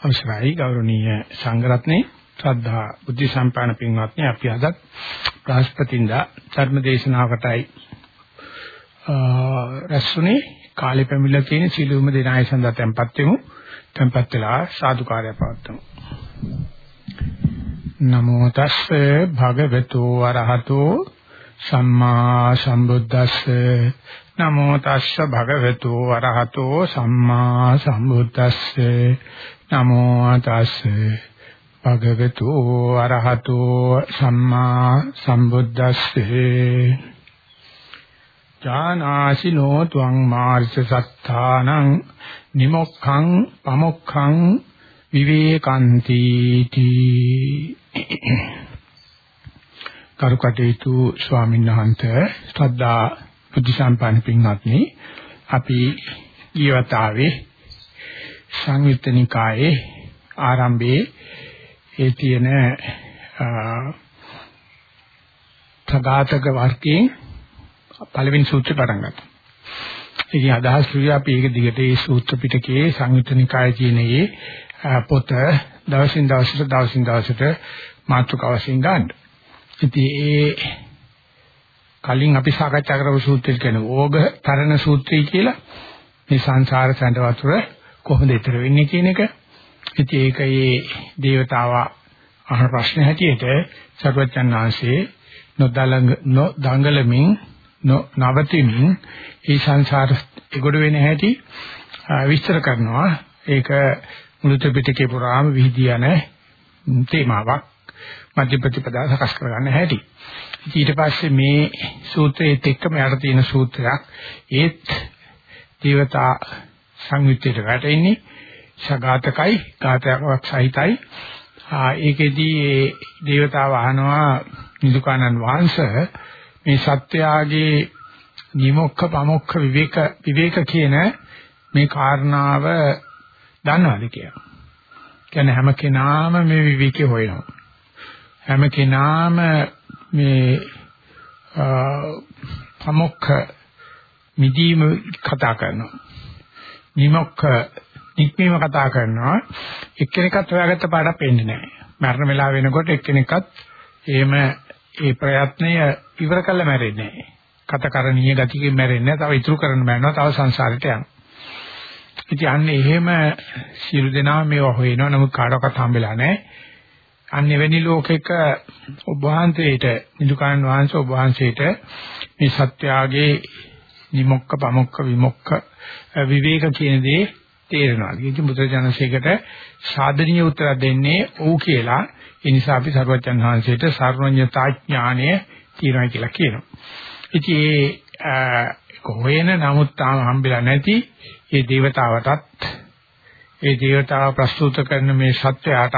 අවසරයි ගෞරවනීය සංඝරත්නයේ ශ්‍රද්ධා බුද්ධ සම්පන්න පින්වත්නි අපි අද බ්‍රහස්පතින්දා ධර්ම දේශනාවකටයි රැස්ුනේ කාලෙ පැමිණලා තියෙන සීලුම දිනාය සඳහා tempත් වෙමු. tempත් වෙලා සාදුකාරය පවත්වමු. නමෝ තස්සේ භගවතු වරහතෝ. සම්මා සම්බුද්දස්සේ. නමෝ තස්ස භගවතු වරහතෝ. සම්මා සම්බුද්දස්සේ. නමෝ තස්සේ භගවතු අරහතෝ සම්මා සම්බුද්දස්සේ. ඥානාසිනෝ ත්වං මාර්ස සත්තානං නිමොක්ඛං පමොක්ඛං විවේකන්ති තී කරුකටේතු ස්වාමීන් වහන්සේ ශ්‍රද්ධා බුද්ධ සම්පන්න පින්වත්නි අපි ඊවතාවේ සංයුත්ත නිකායේ ආරම්භයේ ඒ තියෙන ප්‍රගාතක වර්ගයේ පළවෙනි සූත්‍රය පටන් ගත්තා. ඉතින් අදහස් කිව්වේ අපි ඒක දිගට මේ සූත්‍ර පිටකයේ සංයුත්ත නිකායේ තියෙනයේ පොත දවසින් දවසට දවසින් දවසට මාතෘකාව වශයෙන් ගන්න. ඉතින් ඒ කලින් අපි සාකච්ඡා කරපු සූත්‍රය කියන්නේ ඕග තරණ සූත්‍රය කියලා මේ සංසාර සැඬ වතුර කොහොමද ඊතර වෙන්නේ කියන එක. ඉතින් ඒකයේ දේවතාවා අහන ප්‍රශ්න හැටියට සර්වචන්නාංශේ නොදලඟ නොදඟලමින් නවතිමින් මේ සංසාර එගොඩ වෙන හැටි විස්තර කරනවා. ඒක මුළු ත්‍රිපිටකේ පුරාම විහිදී යන තේමාවක්. මධ්‍ය ප්‍රතිපදා සකස් කරගන්න හැටි. ඊට පස්සේ මේ සූත්‍රයේත් එක්කම යට තියෙන සූත්‍රයක් ඒත් දේවතා සංයුත්තේට වැටෙන්නේ ශගාතකයි ඝාතයක් සහිතයි ඒකෙදී ඒ දේවතාව අහනවා නිදුකානන් වහන්සේ මේ සත්‍යයගේ නිමොක්ඛ පමොක්ඛ විවේක විවේක කියන මේ කාරණාව දන්නවද කියලා. කියන්නේ හැම කෙනාම මේ විවේකේ හොයනවා. හැම කෙනාම මේ පමොක්ඛ මිදීම කතා කරනවා. නිමොක්ක නික්මීම කතා කරනවා එක්කෙනෙක්වත් හොයාගත්ත පාඩක් පෙන්නේ නැහැ. මරණ වෙලාව වෙනකොට එක්කෙනෙක්වත් එහෙම ඒ ප්‍රයත්නය ඉවර කළ මැරෙන්නේ නැහැ. කතකරණීය ගතියකින් මැරෙන්නේ නැහැ. තව ඉතුරු කරන්න බෑනවා. තව සංසාරයට යනවා. ඉතින් අන්නේ එහෙම සියලු දෙනා මේව හොයනවා. නමුත් කාටවත් හම්බෙලා නැහැ. අන්න එවැනි ලෝකෙක ඔබ වහන්සේට නිදුකාන වහන්සේ ඔබ වහන්සේට මේ සත්‍යාගේ නිමොක්ක පමොක්ක විමොක්ක විවේක කියන දේ තේරෙනවා. ඉතින් බුදුරජාණන්සේකට සාධනීය උත්තර දෙන්නේ ඔව් කියලා. ඒ නිසා අපි සර්වජන් වහන්සේට සර්වඥතා ඥානය තියනවා කියලා කියනවා. ඉතින් ඒ කොහෙන නමුත් තාම හම්බෙලා නැති ඒ දේවතාවටත් ඒ දේවතාව ප්‍රස්තුත කරන මේ සත්‍යයටත්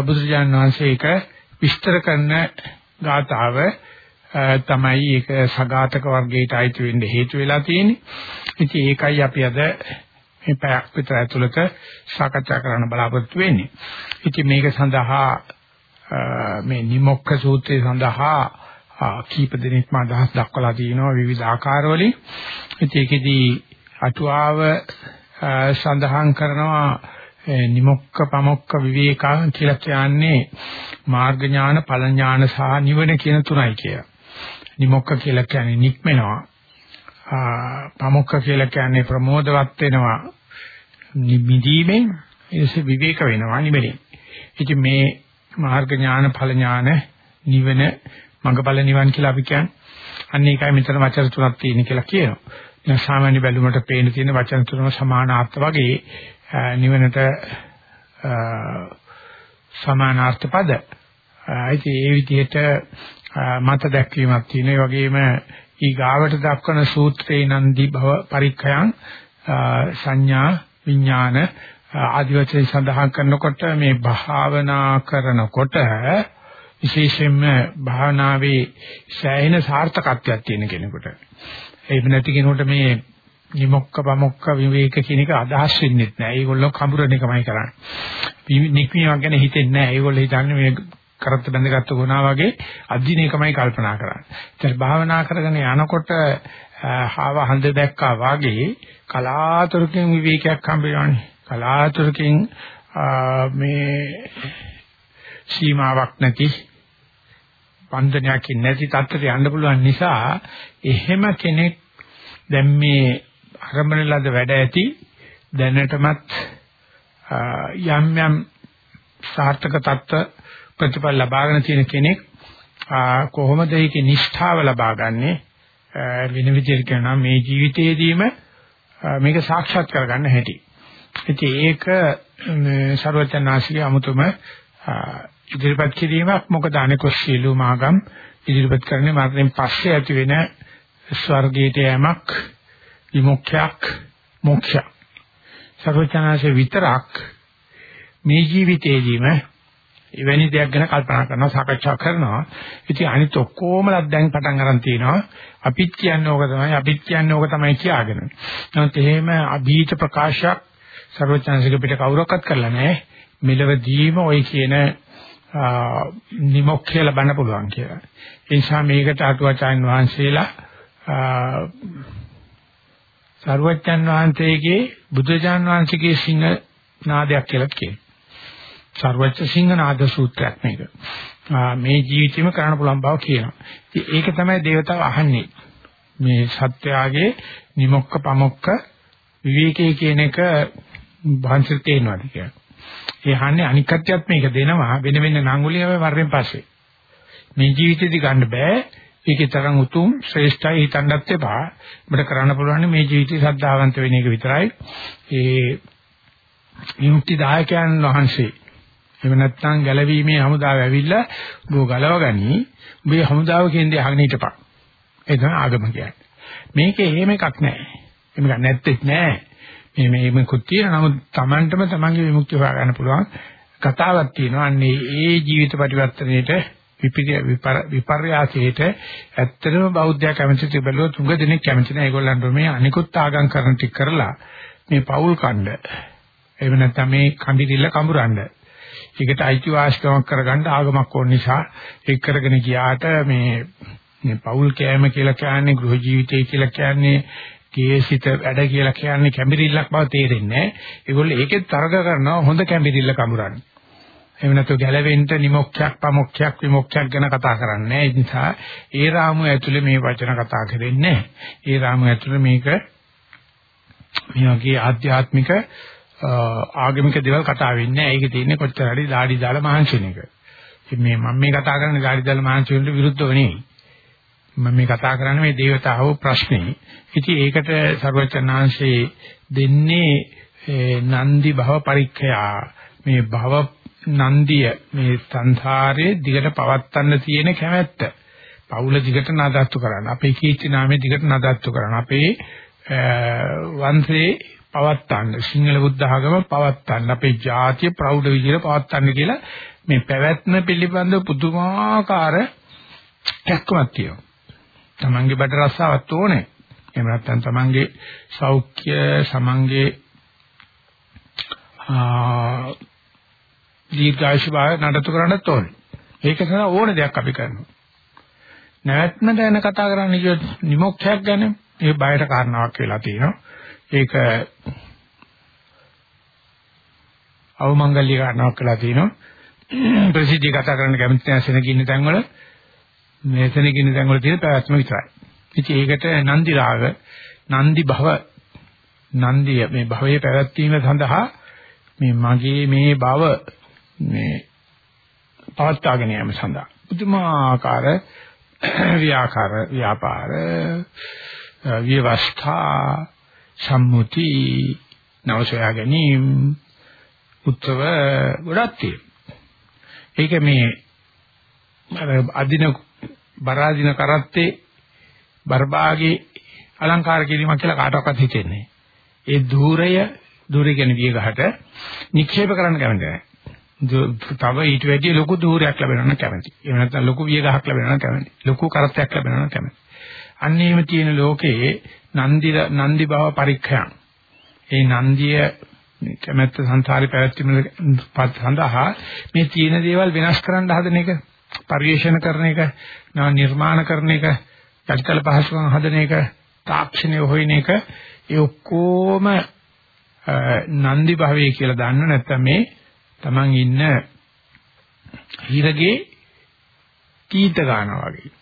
බුදුරජාණන් වහන්සේ එක විස්තර කරන ගාතාව තමයි ඒක සගාතක වර්ගයට අයිති වෙන්න හේතු වෙලා තියෙන්නේ. ඉතින් ඒකයි අපි අද මේ පැයක් විතර ඇතුළත සාකච්ඡා කරන්න බලාපොරොත්තු වෙන්නේ. ඉතින් මේක සඳහා මේ නිමොක්ඛ සූත්‍රය සඳහා කීප දෙනෙක්ම අදහස් දක්වලා තිනවා විවිධ ආකාරවලින්. ඉතින් ඒකෙදී අටුවාව සඳහන් කරනවා නිමොක්ක පමොක්ක විවේකා කියලා කියන්නේ මාර්ග ඥාන ඵල ඥාන සහ නිවන කියන තුනයි කියලා. නිමොක්ක කියලා කියන්නේ නික්මෙනවා. පමොක්ක කියලා කියන්නේ ප්‍රමෝදවත් වෙනවා. නිමිදීමෙන් එසේ විවේක වෙනවා නිවෙලින්. ඉතින් මේ මාර්ග ඥාන ඵල ඥාන නිවන මඟඵල නිවන් කියලා අපි කියන්නේ. අන්න ඒකයි මෙතන වචන තුනක් තියෙන කියලා කියනවා. දැන් සාමාන්‍ය බැලුමට පේන තියෙන වචන තුනම සමානාර්ථ වගේ නිවනට සමානාර්ථ පද. ඉතින් ඒ විදිහට මත දැක්වීමක් තියෙන. ඒ වගේම ඊ ගාවට දක්වන සූත්‍රේ නන්දි භව පරික්ඛයන් සංඥා විඥාන ආදි වශයෙන් සඳහන් කරනකොට මේ භාවනා කරනකොට විශේෂයෙන්ම භාවනාවේ සෑහෙන සාර්ථකත්වයක් තියෙන කෙනෙකුට එහෙම නැති කෙනෙකුට මේ නිමොක්ක පමොක්ක විවේක කියන එක අදහස් වෙන්නේ නැහැ. ඒගොල්ලෝ කඹරණ එකමයි කරන්නේ. නික්මියක් ගැන හිතෙන්නේ නැහැ. ඒගොල්ලෝ හිතන්නේ මේ කරත් බැඳගත්තු ගුණා වගේ අදින එකමයි කල්පනා කරන්නේ. ඒත් භාවනා කරගෙන යනකොට හාව හඳ දැක්කා වාගේ කලාතුරකින් විවේකයක් හම්බ වෙනවානේ. කලාතුරකින් මේ සීමාවක් නැති බන්ධනයක් නැති තත්ත්වයට යන්න පුළුවන් නිසා එහෙම කෙනෙක් දැන් මේ අරඹන ලද වැඩ ඇති දැනටමත් යම් යම් සාර්ථක තත්ත්ව ප්‍රතිඵල ලබාගෙන තියෙන කෙනෙක් කොහොමද ඒකේ නිෂ්ඨාව ලබාගන්නේ වෙන විදිහට කියනවා මේ ජීවිතයේදීම මේක සාක්ෂාත් කරගන්න හැටි. ඉතින් ඒක ਸਰවඥාසිකේ අමුතුම ඉදිරිපත් කිරීමක් මොකද අනිකෝ සීලු මාගම් ඉදිරිපත් කරන්නේ මරණයෙන් පස්සේ ඇති වෙන ස්වර්ගයට යෑමක් විමුක්තියක් මොක්ෂයක්. ਸਰවඥාසිකේ විතරක් මේ ජීවිතයේදීම එවැනි දෙයක් ගැන කල්පනා කරනවා සාකච්ඡා කරනවා. ඉතින් අනිත් ඔක්කොමලත් දැන් පටන් ගන්න තියෙනවා. අපිත් කියන්නේ ඕක තමයි අපිත් කියන්නේ ඕක තමයි කියාගෙන. නමුත් එහෙම අභීත ප්‍රකාශයක් සර්වචන්සික පිට කවුරක්වත් කරලා නැහැ. මෙලවදීම ওই කියන නිමොක්ඛය ලබන්න පුළුවන් කියලා. ඒ නිසා මේකට අටුවචාන් වහන්සේලා සර්වචන් වහන්සේගේ බුදුජාන් වහන්සේගේ සිංහ නාදයක් කියලා කියනවා. සර්වච්ඡ සිංහනාද සූත්‍රයක් මේක. මේ ජීවිතෙම කරන්න පුළුවන් බව කියනවා. ඉතින් ඒක තමයි దేవතාව අහන්නේ. මේ සත්‍යාගේ නිමොක්ක පමොක්ක විවේකයේ කියන එක භාන්සිත තේනවාද කියලා. ඒ අහන්නේ අනික් කට්ටියත් මේක දෙනවා වෙන වෙන නංගුලියම වරෙන් පස්සේ. මේ ජීවිතේදී ගන්න බෑ. ඒකේ තරම් උතුම් ශ්‍රේෂ්ඨයි හිතන්නත් එපා. අපිට කරන්න පුළුවන් මේ ජීවිතේ සද්ධාවන්ත වෙන එක විතරයි. ඒ විමුක්ති දායකයන් වහන්සේ එහෙම නැත්නම් ගැලවීමේ හමුදාව ඇවිල්ලා බෝ ගලවගනි. උඹේ හමුදාව කියන්නේ අහගෙන හිටපන්. ඒ තමයි ආගම කියන්නේ. මේකේ එහෙම එකක් නැහැ. එහෙම එකක් නැත්තේ නැහැ. මේ මේ මේකුත් තියෙනවා. නමුත් Tamanටම Tamanගේ විමුක්තිය හොයාගන්න පුළුවන් කතාවක් තියෙනවා. අන්නේ ඒ ජීවිත පරිවර්තනයේට විපර්යාසයට ඇත්තටම බෞද්ධයා කැමති තිබලෝ තුඟ දෙනෙක් කැමති නැහැ. ඒගොල්ලන්ට මේ අනිකුත් ආගම් කරන ටික කරලා මේ පෞල් කණ්ඩ එහෙම නැත්නම් මේ කඹිරිල්ල කඹරන්න ඒකට අයිතිවාසිකමක් කරගන්න ආගමක් ඕන නිසා ඒක කරගෙන ගියාට මේ මේ පෞල් කෑම කියලා කියන්නේ ගෘහ ජීවිතය කියලා කියන්නේ කේසිත වැඩ කියලා කියන්නේ කැඹිරිල්ලක් බව තේරෙන්නේ නැහැ. ඒගොල්ලෝ ඒකෙත් තරග කරනවා හොඳ කැඹිරිල්ල කමුරන්නේ. එහෙම නැත්නම් ගැලවෙන්න නිමොක්ඛයක් පමොක්ඛයක් විමොක්ඛයක් ගැන කතා කරන්නේ ඒ නිසා ඒ රාමුව ඇතුලේ මේ වචන කතා කරන්නේ ඒ රාමුව ඇතුලේ මේක මේ වගේ ආධ්‍යාත්මික ආගමික දේවල් කතා වෙන්නේ නැහැ. ඒකේ තියෙන්නේ කොච්චර හරි දාඩි දාලා මහන්සින එක. ඉතින් මේ මම මේ කතා කරන්නේ දාඩි දාලා මහන්සි වලට විරුද්ධව නෙවෙයි. මම මේ කතා කරන්නේ මේ දේවතාවෝ ප්‍රශ්නේ. ඉතින් ඒකට සර්වචනාංශේ දෙන්නේ නන්දි භව පරික්ඛයා මේ භව නන්දිය මේ සංසාරයේ දිගට පවත්තන්න තියෙන කැමැත්ත. පවුල දිගට නඩත්තු කරන්න. අපේ කීර්ති නාමයේ දිගට නඩත්තු කරන්න. අපේ වංශේ පවත්තන්න සිංහල බුද්ධ ආගම පවත්තන්න අපේ ජාතිය ප්‍රෞಢ විදියට පවත්තන්න කියලා මේ පැවැත්ම පිළිබඳ පුදුමාකාර කැක්කමක් තියෙනවා. Tamange බඩ රස්සාවක් ඕනේ. එහෙම නැත්නම් Tamange සෞඛ්‍ය සමංගේ ආ දීර්ඝායුෂ භාවය නඩත්තු කරන්නත් ඕනේ. ඒක සඳහා ඕන දෙයක් අපි කරනවා. නැවැත්ම ගැන කතා කරන්න කියොත් නිමොක්ඛයක් ගැන ඒ බයට කාරණාවක් වෙලා තියෙනවා. ඒක අවමංගල්‍ය කාරණාවක් කළා තියෙනවා. ප්‍රසිද්ධිය කතා කරන්න කැමති නැහැ සෙනගින්න තැන්වල මේ සෙනගින්න තැන්වල තියෙන පැවැත්ම විතරයි. ඉතින් ඒකට නන්දි රාග, නන්දි භව, නන්දිය මේ භවයේ පැවැත්වීම සඳහා මේ මගේ මේ භව මේ පවත්වාගෙන යාම සඳහා පුදුමාකාර ව්‍යාකාර ව්‍යාපාර විවස්ථා සම්මුති නවසයා ගැනීම උත්සව ගොඩක් තියෙනවා. ඒක මේ අදින බරාදින කරත්තේ බර්බාගේ අලංකාර කිරීමක් කියලා කාටවත් හිතෙන්නේ ඒ ධූරය ධූරය කියන්නේ වියගහට නික්ෂේප කරන්න කැමති නැහැ. තව ඊට වැඩිය ලොකු ධූරයක් ලැබෙනවා නම් කැමති. එහෙම නැත්නම් ලොකු වියගහක් ලැබෙනවා නම් කැමති. ලොකු කරත්තයක් ලැබෙනවා නම් කැමති. අන්න එහෙම තියෙන ලෝකයේ නන්දි නන්දි භව පරික්ඛයන් ඒ නන්දිය කැමැත්ත සංසාරේ පැවැත්ම සඳහා මේ තියෙන දේවල් වෙනස් කරන්න හදන එක පරිේශන කරන එක නිර්මාණ කරන එක චරිතල පහසුකම් හදන එක තාක්ෂණය හොයන එක ඒ ඔක්කොම නන්දි භවයේ කියලා දන්න නැත්නම් මේ Taman ඉන්න හිරගේ කීත ගන්නවා වගේ.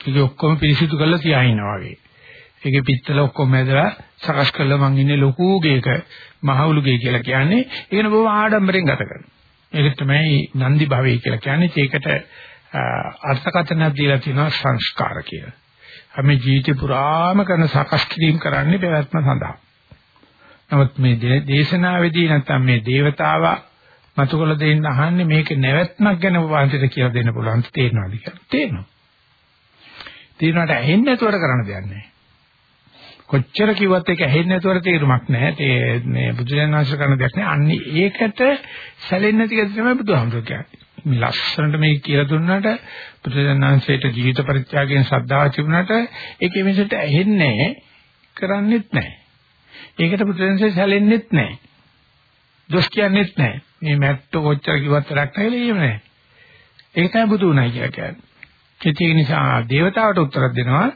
ඒක ඔක්කොම පිරිසිදු කරලා තියා ඉන්නවා වගේ. ඒකේ පිත්තල ඔක්කොම ඇදලා සකස් කරලා මං ඉන්නේ ලොකු ගේක මහවුලු ගේ කියලා කියන්නේ. ඒකන බොහොම ආඩම්බරෙන් ගත කරනවා. ඒක තමයි නන්දි භවය කියලා කියන්නේ. ඒකට අර්ථකථනයක් දීලා තියෙනවා සංස්කාර කියලා. හැම ජීවිතේ පුරාම කරන සකස් කිරීම කරන්නේ පැවැත්ම සඳහා. නමුත් මේ දේශනාවේදී නැත්තම් මේ దేవතාවා මතුකල දෙන්න අහන්නේ මේක නැවැත්මක් ගැන වාන්තිට කියලා දෙන්න පුළුවන් තේරෙනවද කියලා. තේරෙනවා. තේරෙනවට ඇහෙන්නේ නැතුවට කරන්න දෙයක් නැහැ. කොච්චර කිව්වත් ඒක ඇහෙන්නේ නැතුවට තේරුමක් නැහැ. ඒ මේ බුදුරජාණන් කරන දෙයක් නැහැ. අන්නේ ඒකට සැලෙන්නේ නැති එක තමයි බුදුහාමුදුරුවෝ කියන්නේ. මේ ලස්සනට මේක කියලා දුන්නාට බුදුරජාණන්සේට ජීවිත පරිත්‍යාගයෙන් ශ්‍රද්ධාව තිබුණාට ඒකේ මිසට ඇහෙන්නේ කරන්නේත් නැහැ. ඒකට බුදුරජාණන්සේ සැලෙන්නේත් නැහැ. දොස් කියන්නේත් නැහැ. මේ මැට්ටෝ කොච්චර කිව්වත් වැඩක් නැහැ එහෙම නැහැ. ඒක තමයි බුදු උණයි කියලා කියන්නේ. ඒක නිසා දේවතාවට උත්තර දෙනවා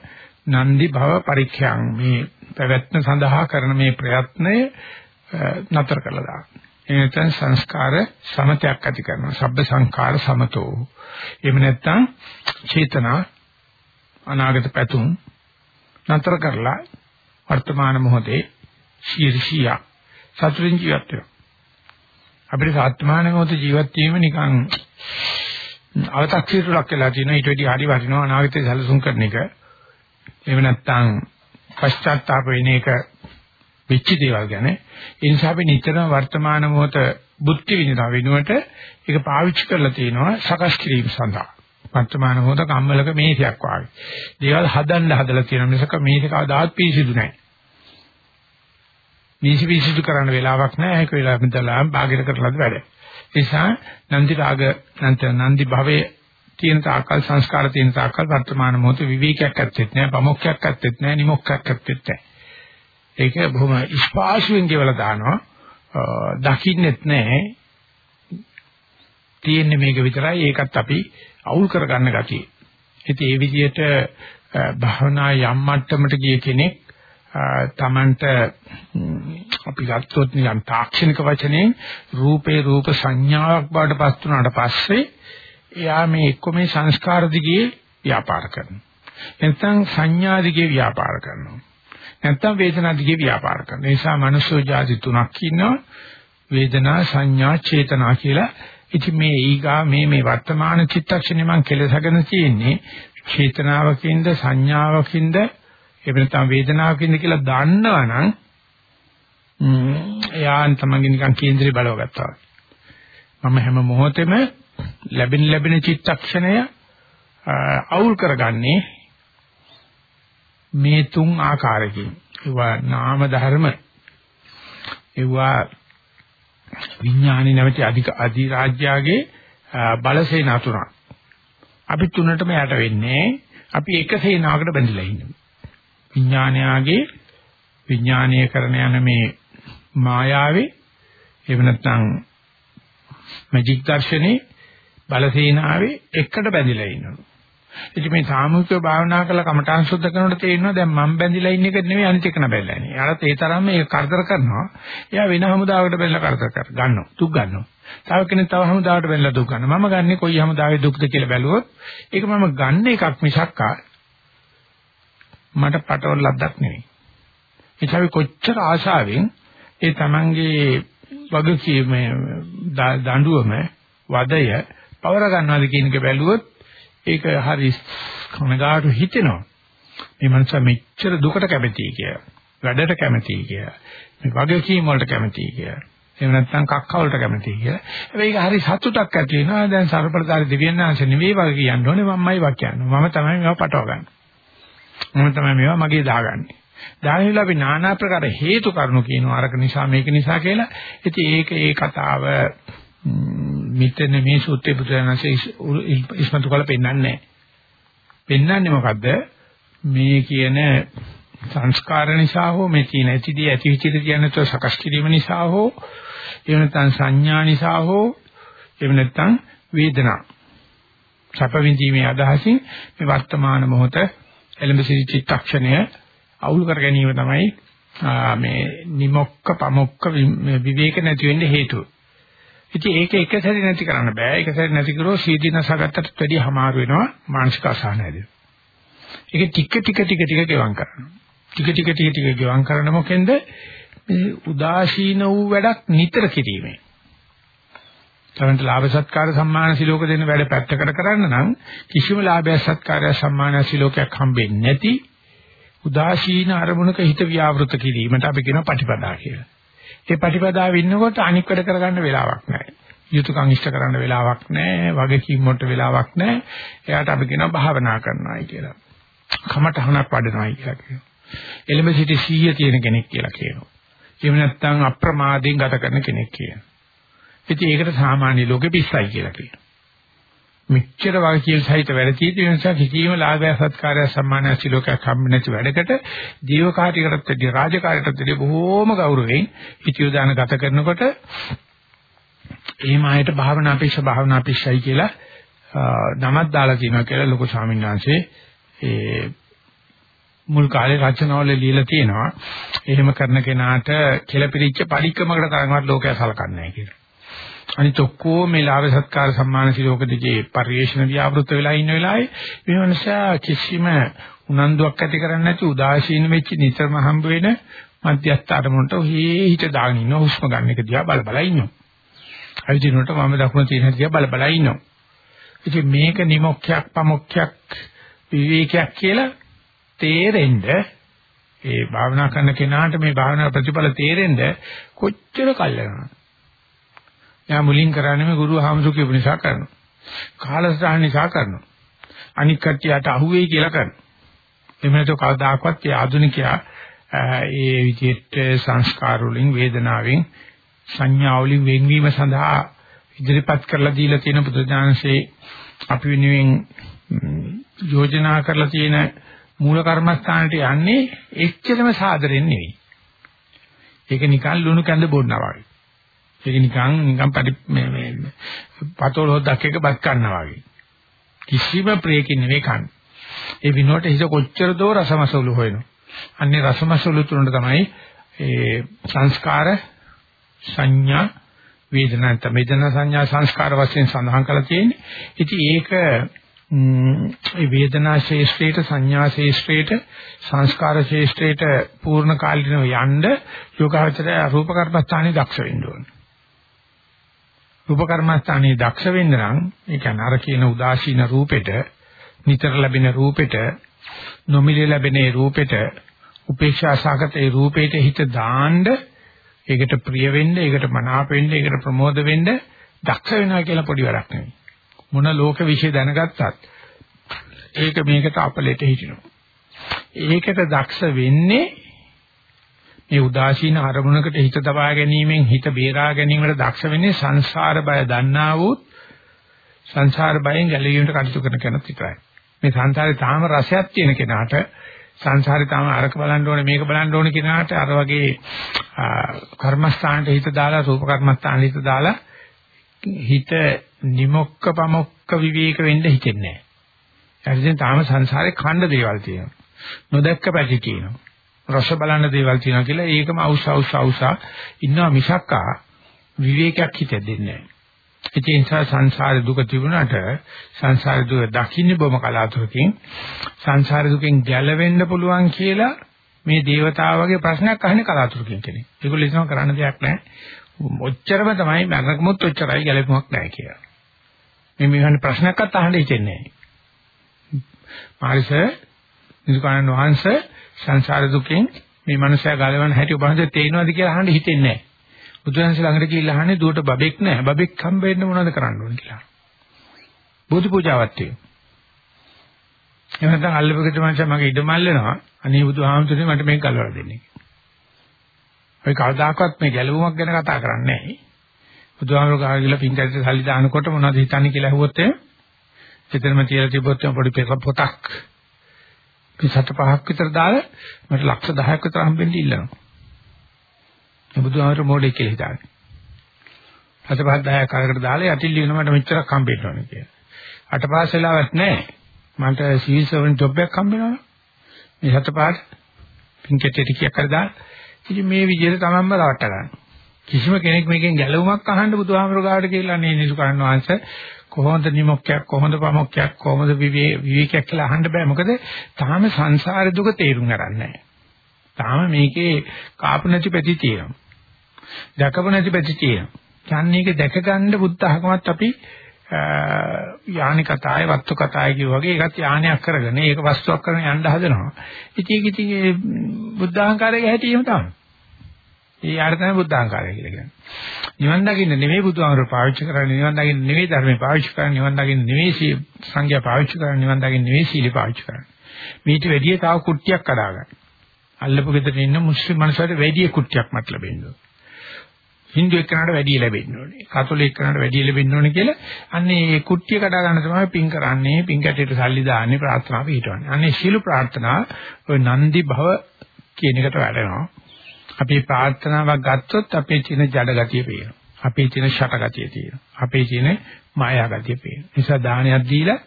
නන්දි භව පරික්ෂයන් මේ පැවැත්ම සඳහා කරන මේ ප්‍රයත්නය නතර කළා දාන්න. එනතන සංස්කාර සමතයක් ඇති කරනවා. සබ්බ සංඛාර සමතෝ. එහෙම නැත්නම් චේතනා අනාගත පැතුම් නතර කරලා වර්තමාන මොහොතේ ශීර්ෂියා සතුටින් ජීවත් වෙනවා. අපිට සාත්මාන මොහොතේ ජීවත් වීම නිකන් අව탁සීරුලක් වෙලා තියෙනවා. ඊට වැඩි හරි වටිනවා අනාගතේ සැලසුම් කරන එක. එහෙම නැත්නම් පශ්චාත්තාප වෙන එක වෙච්ච දේවල් ගැන. ඒ නිසා අපි නිතරම වර්තමාන මොහොත බුද්ධි විඳිනා වෙනුවට ඒක පාවිච්චි කරලා තියෙනවා සකස් කිරීම සඳහා. වර්තමාන මොහොත කම්මලක මේසයක් වාගේ. දේවල් හදන්න හදලා තියෙන මිසක මේක කවදාවත් පිසිදු නැහැ. මේසි පිසිදු කරන්න වෙලාවක් නැහැ. ඒක වෙලාවෙ ඉඳලා බාගෙට කරලාද වැඩ. ඒ නිසා නන්දි රාග නන්දි භවයේ තියෙන තාකල් සංස්කාර තියෙන තාකල් වර්තමාන මොහොත විවේකයක් ඇත්තෙත් නැහැ, ප්‍රමුඛයක් ඇත්තෙත් නැහැ, නිමොක්කයක් ඇත්තෙත් නැහැ. ඒක බොහොම ස්පාෂුවෙන් ගෙවලා දානවා. දකින්නෙත් නැහැ. තියෙන්නේ මේක විතරයි. ඒකත් අපි අවුල් කරගන්න ගතිය. ඉතින් ඒ විදිහට භවනා යම් මට්ටමට ගිය කෙනෙක් තමන්ට අපි ගත්තොත් නිකන් තාක්ෂණික වචනේ රූපේ රූප සංඥාවක් බවට පත් වුණාට පස්සේ එයා මේ එක්ක මේ සංස්කාර දිගේ ව්‍යාපාර කරනවා. නැත්නම් සංඥා දිගේ ව්‍යාපාර කරනවා. නැත්නම් වේදනා දිගේ ව්‍යාපාර කරනවා. ඒ නිසා මනුෂ්‍ය ජාති තුනක් ඉන්නවා. වේදනා සංඥා චේතනා කියලා. ඉතින් මේ ඊගා මේ මේ වර්තමාන චිත්තක්ෂණය මං කෙලසගෙන තියෙන්නේ චේතනාවකින්ද සංඥාවකින්ද එහෙම නැත්නම් වේදනාවකින්ද කියලා දන්නවනම් එයාන් තමන්ගේ නිකන් කේන්දරේ බලව ගත්තා. මම හැම මොහොතෙම ලැබෙන ලැබෙන චිත්තක්ෂණය අවුල් කරගන්නේ මේ තුන් ආකාරයකින්. ඒවා නාම ධර්ම ඒවා විඥානි නැමැති අධික අධිරාජ්‍යයේ බලසේන තුනක්. අපි තුනටම යට වෙන්නේ අපි එක සේනාවකට බැඳිලා ඉන්නවා. විඥානයාගේ විඥානීය කරන යන මේ මායාවේ එහෙම නැත්නම් මැජික් දර්ශනේ බලසීනාවේ එකට බැඳිලා ඉන්නවා. ඉතින් මේ සාමූහිකව භාවනා කරලා කමඨාන් සුද්ධ කරනකොට තේරෙනවා දැන් මම බැඳිලා ඉන්න එක නෙමෙයි අනිත් එක නබැලලා ඉන්නේ. යාලත් ඒ තරම්ම ඒක කරදර කරනවා. එයා වෙන හමුදාවකට බැලලා කරදර කර ගන්නවා. දුක් ගන්නවා. තව කෙනෙක් තව හමුදාවට බැලලා දුක් ගන්නවා. මම ගන්නෙ කොයි හමුදාවේ දුක්ද කියලා බැලුවොත් ඒක මම ගන්න එකක් මිසක්කා මට පටවල ලද්දක් නෙවෙයි. ඒ කොච්චර ආශාවෙන් ඒ තමන්ගේ වගකීම දඬුවම වදය පවර ගන්නවාද කියන එක බැලුවොත් ඒක හරි කනගාටු හිතෙනවා. මේ මනුස්සයා මෙච්චර දුකට කැමතියි කියලා. වැඩට කැමතියි කියලා. මේ වගකීම් වලට කැමතියි කියලා. එහෙම නැත්නම් කක්ක වලට කැමතියි කියලා. හැබැයි ඒක හරි සතුටක් ඇති වෙනවා. දැන් සර්පලදාරි දෙවියන් වහන්සේ නෙවෙයි වගේ කියන්න ඕනේ මමයි වක් කියන්නේ. මම තමයි මේවා පටව ගන්න. මම තමයි මේවා මගේ දාගන්නේ. දානෙලා අපි নানা ප්‍රකාර හේතු කරුණු කියනවා අරක නිසා මේක නිසා කියලා. ඉතින් ඒක ඒ කතාව මෙතන මේ සූත්‍රය බුදුරජාණන්සේ ඉස්මතු කරලා පෙන්නන්නේ නැහැ. පෙන්නන්නේ මොකද්ද? මේ කියන සංස්කාර නිසා හෝ මේ තියෙන ඇතිදී ඇති විචිත කියන තෝ සකස් කිරීම නිසා හෝ එහෙම නැත්නම් සංඥා නිසා හෝ එහෙම නැත්නම් වේදනා සැප විඳීමේ අදහසින් මේ වර්තමාන මොහොත එළඹ සිටි චිත්තක්ෂණය අවුල් කර ගැනීම තමයි මේ නිමොක්ක පමොක්ක විවේක නැති වෙන්න හේතුව. ඉතින් ඒක එක සැරේ නැති කරන්න බෑ. එක සැරේ නැති කරොත් සීදීනසගත්තට වැඩිය හමාරු වෙනවා මානසික අසහන හැදෙනවා. ඒක ටික ටික ටික ටික ගෙවම් කරනවා. ටික ටික ටික ටික ගෙවම් කරන මොකෙන්ද? මේ උදාසීන වූ වැඩක් නිතර කිරීමෙන්. තමන්ට ලාභ සත්කාර සම්මාන සිලෝක දෙන්න වැඩ පැත්තකට කරන්න නම් කිසිම ලාභය සත්කාරය සම්මාන සිලෝකයක් හම්බෙන්නේ නැති උදාසීන අරමුණක හිත ව්‍යාවෘත කිරීමට අපි කියනවා පටිපදා කියලා. ඒ පටිපදාව ඉන්නකොට අනික් වැඩ කරගන්න වෙලාවක් නැහැ. යුතුයකම් ඉෂ්ට කරන්න වෙලාවක් නැහැ. වගකීම් වලට වෙලාවක් නැහැ. එයාට අපි කියනවා භාවනා කරනවායි කියලා. කමටහනක් වඩනවායි කියලා කියනවා. එළඹ සිටි සීය තියෙන කෙනෙක් කියලා කියනවා. එහෙම නැත්නම් අප්‍රමාදයෙන් ගත කරන කෙනෙක් කියනවා. ඉතින් ඒකට සාමාන්‍ය ලෝකෙ පිස්සයි කියලා කියනවා. මෙච්චර වාක්‍යල් සහිත වැඩ තියෙන නිසා කිසිම ලාභය සත්කාරය සම්මානය සිලෝකයක් හම්බ නැති වැඩකට ජීවකාරීකටත් වැඩි රාජකාරීටත් වැඩි බොහෝම ගෞරවයෙන් හිතියෝදාන ගත කරනකොට එහෙම ආයත භාවනා අපේක්ෂ භාවනා අපේක්ෂයි කියලා නමක් දාලා තියෙනවා කියලා ලොකු ස්වාමීන් වහන්සේ ඒ මුල් කාලේ රචනාවල ලියලා තියෙනවා. එහෙම කරන කෙනාට කෙලපිරිච්ච පරික්‍රමකට තරම්වත් ලෝකය සලකන්නේ නැහැ කියලා. අනිත ඔක්කොම මේ ලාභ සත්කාර සම්මාන සිලෝක දිගේ පරිේශන ව්‍යාපෘත වෙලා ඉන්න වෙලාවේ මේ මනුස්සයා කිසිම උනන්දුවක් ඇති කරන්නේ නැති උදාසීන වෙච්ච නිතරම හම්බ වෙන මධ්‍යස්ථ අරමුණට ඔහේ හිත දාගෙන ඉන්න හුස්ම ගන්න එක දිහා බල බල ඉන්නවා. අවිදිනකොට මම දකුණ තියෙන දිහා බල බල ඉන්නවා. ඉතින් මේක නිමොක්ඛයක් පමොක්ඛයක් විවේකයක් කියලා තේරෙන්න ඒ භාවනා කරන කෙනාට මේ භාවනා ප්‍රතිඵල තේරෙන්න කොච්චර කල් යනවද? එයා මුලින් කරන්නේ මේ ගුරු හාමුදුරු කියපු නිසා කරනවා. කාලසටහන නිසා කරනවා. අනික් කට්ටියට අහුවෙයි කියලා කරනවා. එහෙම නැත්නම් කවදාකවත් ඒ ආධුනිකයා ඒ විදිහට සංස්කාර වලින් වේදනාවෙන් සංඥා වලින් වෙන්වීම සඳහා ඉදිරිපත් කරලා දීලා තියෙන බුදුදානසේ අපි වෙනුවෙන් යෝජනා කරලා තියෙන මූල කර්මස්ථානට යන්නේ එච්චරම සාදරෙන් නෙවෙයි. ඒක නිකන් ලුණු කැඳ බොන්නා වගේ. ඒක නිකන් නිකන් පරි මේ මේ පතෝල හොද්දක් එක බත් කන්නා වගේ. කිසිම ප්‍රේකින් නෙවෙයි කන්නේ. ඒ විනෝඩ හිත කොච්චර දෝ රසමසවලු හොයනවා. අන්නේ රසමසවලු තුනට තමයි ඒ සංස්කාර සංඥා වේදනා තමයි සංඥා සංස්කාර වශයෙන් සඳහන් කරලා තියෙන්නේ. ඉතින් ඒක ඒ වේදනා ශේෂ්ත්‍රයට සංඥා ශේෂ්ත්‍රයට සංස්කාර ශේෂ්ත්‍රයට පූර්ණ කාලිනව යන්න යෝගාචරය රූප කර්මස්ථානේ දක්ෂ වෙන්න ඕනේ. රූප කර්මස්ථානේ දක්ෂ වෙන්න නම් ඒ කියන්නේ අර කියන උදාසීන රූපෙට නිතර ලැබෙන රූපෙට නොමිලේ ලැබෙන රූපෙට උපේක්ෂා සාගතේ රූපේට හිත දාන්න ඒකට ප්‍රිය වෙන්න ඒකට මනාප වෙන්න ඒකට ප්‍රමෝද වෙන්න දක්ෂ වෙනවා කියලා පොඩි වැඩක් නෙවෙයි. මොන ලෝක විශ්ය දැනගත්තත් ඒක මේකට අපලෙට හිටිනවා. ඒකට දක්ෂ වෙන්නේ මේ උදාසීන අරමුණකට හිත තබා ගැනීමෙන් හිත බේරා ගැනීමට දක්ෂ වෙන්නේ සංසාර බය දන්නා වූත් සංසාර බයෙන් ගැලවීමට කටයුතු කරන කෙනෙක් විතරයි. මේ සංසාරේ තාම රසයක් තියෙන කෙනාට සංසාරේ තාම අරක බලන්න ඕනේ මේක බලන්න ඕනේ කෙනාට අර වගේ කර්මස්ථානට හිත දාලා රූප කර්මස්ථානට හිත දාලා හිත නිමොක්ක පමොක්ක විවේක වෙන්න හිතෙන්නේ නැහැ. ඒ තාම සංසාරේ ඛණ්ඩ දේවල් තියෙනවා. නොදැක්ක පැති තියෙනවා. රස බලන්න දේවල් තියෙනවා කියලා ඒකම අවුස අවුස අවුස ඉන්නවා මිසක්කා විවේකයක් හිතෙ දෙන්නේ නැහැ. ඒ නිසා සංසාර දුක තිබුණාට සංසාර දුක දකින්න බොම කලාතුරකින් සංසාර දුකෙන් ගැලවෙන්න පුළුවන් කියලා මේ దేవතාවගේ ප්‍රශ්නයක් අහන්නේ කලාතුරකින් කෙනෙක්. ඒගොල්ලෝ ඉස්සම කරන්න දෙයක් නැහැ. ඔච්චරම තමයි මරණකමුත් ඔච්චරයි ගැලපුමක් නැහැ කියලා. මේ මෙහෙම ප්‍රශ්නයක්වත් අහන්න හිතෙන්නේ නැහැ. මාරිස නිදුකානන් වහන්සේ සංසාර දුකෙන් මේ මනුස්සයා ගලවන්න හැටි ඔබ හන්ද තේිනවද කියලා අහන්න හිතෙන්නේ නැහැ. බුදුරජාණන් ළඟට ගිහිල්ලා අහන්නේ දුවට බබෙක් නැහැ. බබෙක් හම්බ වෙන්න මොනවද කරන්න ඕන කියලා. බුදු පූජාවක් තියෙනවා. එහෙම නැත්නම් අල්ලපෙකට මං මගේ ඉඩ මල්ලනවා. අනේ බුදුහාමුදුරනේ මට මේක ගලවලා දෙන්නේ. ඔය කවදාකවත් මේ ගැලවුමක් ගැන කතා කරන්නේ නැහැ. බුදුහාමුදුරුවෝ කාගෙ ගිහලා පින්කැට සල්ලි දානකොට මොනවද හිතන්නේ කියලා අහුවොත් එතනම තියලා තිබ්බොත් පොඩි පොතක් මේ සත පහක් විතර දාලා මට ලක්ෂ 10ක් විතර හම්බෙන්න ඉල්ලනවා. මේ බුදුහාමුදුරුවෝ මොඩේ කියලා හිතාගෙන. සත පහක් 10ක් අරකට දාලා යටිල් ලියන මට මෙච්චරක් හම්බෙන්න ඕනේ කියලා. අටපාස් වෙලාවක් නැහැ. මන්ට සිවිල් සර්වන් ජොබ් එකක් හම්බෙනවා. මේ සත පහක් පින්කෙටේ ටිකක් කර දාලා ඉතින් මේ විදිහට තමන්ම රවට්ට ගන්න. කිසිම කෙනෙක් මේකෙන් ගැලවුමක් අහන්න බුදුහාමර ගාවට කියලා නේ නිසුකරණ වංශ කොහොමද නිමොක්කයක් කොහොමද පමොක්කයක් කොහොමද විවේකයක් කියලා අහන්න බෑ මොකද තාම සංසාර දුක තේරුම් ගන්න නැහැ. තාම මේකේ කාපු නැති පැති තියෙනවා. දැකපු නැති පැති තියෙනවා. ඡන්නේක දැක ගන්න බුද්ධ ධර්මවත් අපි යානි කතාය වත්තු කතාය කියෝ වගේ ඒකත් යානයක් කරගෙන ඒක වස්තුවක් කරගෙන යන්න හදනවා. ඉතින් ඒක ඉතින් ඒ බුද්ධ අහංකාරයේ හැටියෙම තමයි. ඒ යාර තමයි බුද්ධ අහංකාරය කියලා කියන්නේ. නිවන් දකින්න නෙමෙයි බුදුහාමර පාවිච්චි කරන්නේ නිවන් දකින්න නෙමෙයි ධර්මේ පාවිච්චි කරන්නේ නිවන් දකින්න නෙමෙයි සංඝයා පාවිච්චි කරන්නේ නිවන් දකින්න නෙමෙයි සීල පාවිච්චි කරන්නේ. මේිට වැඩිය තව කුට්ටියක් කඩාගන්න. අල්ලපු ගෙදර ඉන්න මුස්ලිම් මනුස්සයට වැඩිය කුට්ටියක් මත ලැබෙන්න ඕන. හින්දු එක්කනට වැඩි ලැබෙන්න ඕනේ. කතෝලික එක්කනට වැඩි ලැබෙන්න ඕනේ කියලා අන්නේ මේ කුට්ටිය කඩා ගන්න තමයි පින් කරන්නේ. පින් කැටේට සල්ලි දාන්නේ ප්‍රාර්ථනාව පිටවන්නේ. අන්නේ සීල ප්‍රාර්ථනා ඔය නන්දි භව කියන එකට වැඩෙනවා. අපි ප්‍රාර්ථනාවක් ගත්තොත් අපේ චින ජඩ ගතිය පේනවා. අපේ චින ෂට ගතිය තියෙනවා. අපේ චින මායා ගතිය පේනවා. නිසා දානයක් දීලා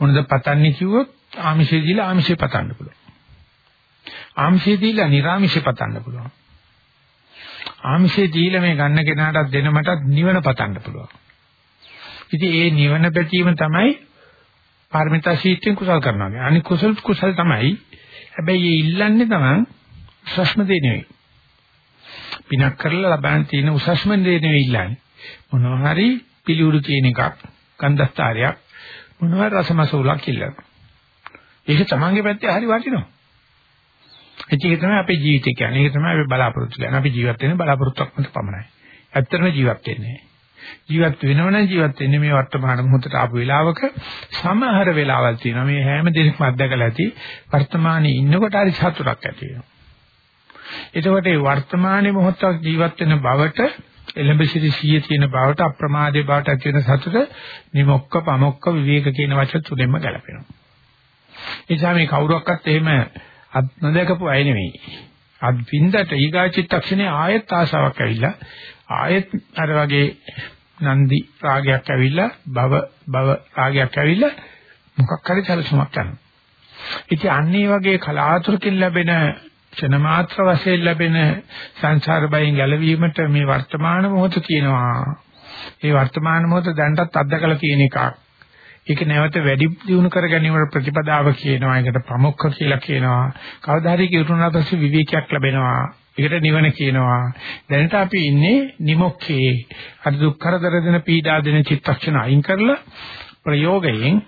මොනද පතන්නේ කිව්වොත් ආමිෂය දීලා ආමිෂය පතන්න පුළුවන්. ආමිෂය දීලා නිර්ආමිෂය පතන්න පුළුවන්. ආමිෂේ දීලා මේ ගන්න කෙනාටත් දෙන මටත් නිවන පතන්න පුළුවන්. ඉතින් ඒ නිවන පැතීම තමයි පාරමිතා ශීත්‍යෙන් කුසල් කරනවා. අනික කුසල් කුසල් තමයි. හැබැයි ඒ ඉල්ලන්නේ තමයි උසස්ම දේ නෙවෙයි. පිනක් කරලා ලබන්න තියෙන උසස්ම දේ නෙවෙයි ඉල්ලන්නේ. මොනවා හරි පිළිුරු තියෙන එකක්, ගන්ධස්තරයක්, මොනවා රසමසූලක් ඉල්ලනවා. ඒක තමන්ගේ පැත්තේ හරි වටිනවා. ඒක තමයි අපේ ජීවිතය කියන්නේ. ඒක තමයි අපි බලාපොරොත්තු වෙන්නේ. අපි ජීවත් වෙන්නේ බලාපොරොත්තුක් මත පමණයි. ඇත්තටම ජීවත් වෙන්නේ ජීවත් වෙනවනම් ජීවත් වෙන්නේ මේ වර්තමාන මොහොතට ආපු වෙලාවක සමහර වෙලාවල් තියෙනවා. මේ හැම දෙයක්ම අත්දකලා ඇති වර්තමානයේ ඉන්නකොට හරි සතුටක් ඇති වෙනවා. එතකොට මේ වර්තමානයේ මොහොතක් ජීවත් වෙන බවට එළඹ සිටි සිය තියෙන බවට අප්‍රමාදයේ බවට ඇති වෙන සතුට නිමොක්ක පමොක්ක විවේක කියන වචන තුනෙන්ම ගැලපෙනවා. ඒ නිසා මේ කවුරක්වත් එහෙම අත් නොදකපු අය නෙවෙයි. අත් වින්දට ඊගා චිත්තක්ෂණේ ආයෙත් ආසාවක් ඇවිල්ලා ආයෙත් අර වගේ නන්දි රාගයක් ඇවිල්ලා භව භව රාගයක් ඇවිල්ලා මොකක් හරි සැලසුමක් කරනවා. ඉතින් අන්නේ වගේ කලාතුරකින් ලැබෙන ක්ෂණ මාත්‍ර වශයෙන් ලැබෙන සංසාර බයෙන් ගැලවීමට මේ වර්තමාන මොහොත කියනවා. ඒ වර්තමාන මොහොත දැන්ටත් අත්දකලා තියෙන එකක්. ඒක නැවත වැඩි දියුණු කර ගැනීමට ප්‍රතිපදාව කියනවා. ඒකට ප්‍රමුඛ කියලා කියනවා. කවදා හරි කිරුණා පස්සේ විවේකයක් ලැබෙනවා. ඒකට නිවන කියනවා. දැනට අපි ඉන්නේ නිමොක්කේ. අර දුක් කරදර දෙන පීඩා දෙන චිත්තක්ෂණ අයින් කරලා ප්‍රයෝගයෙන්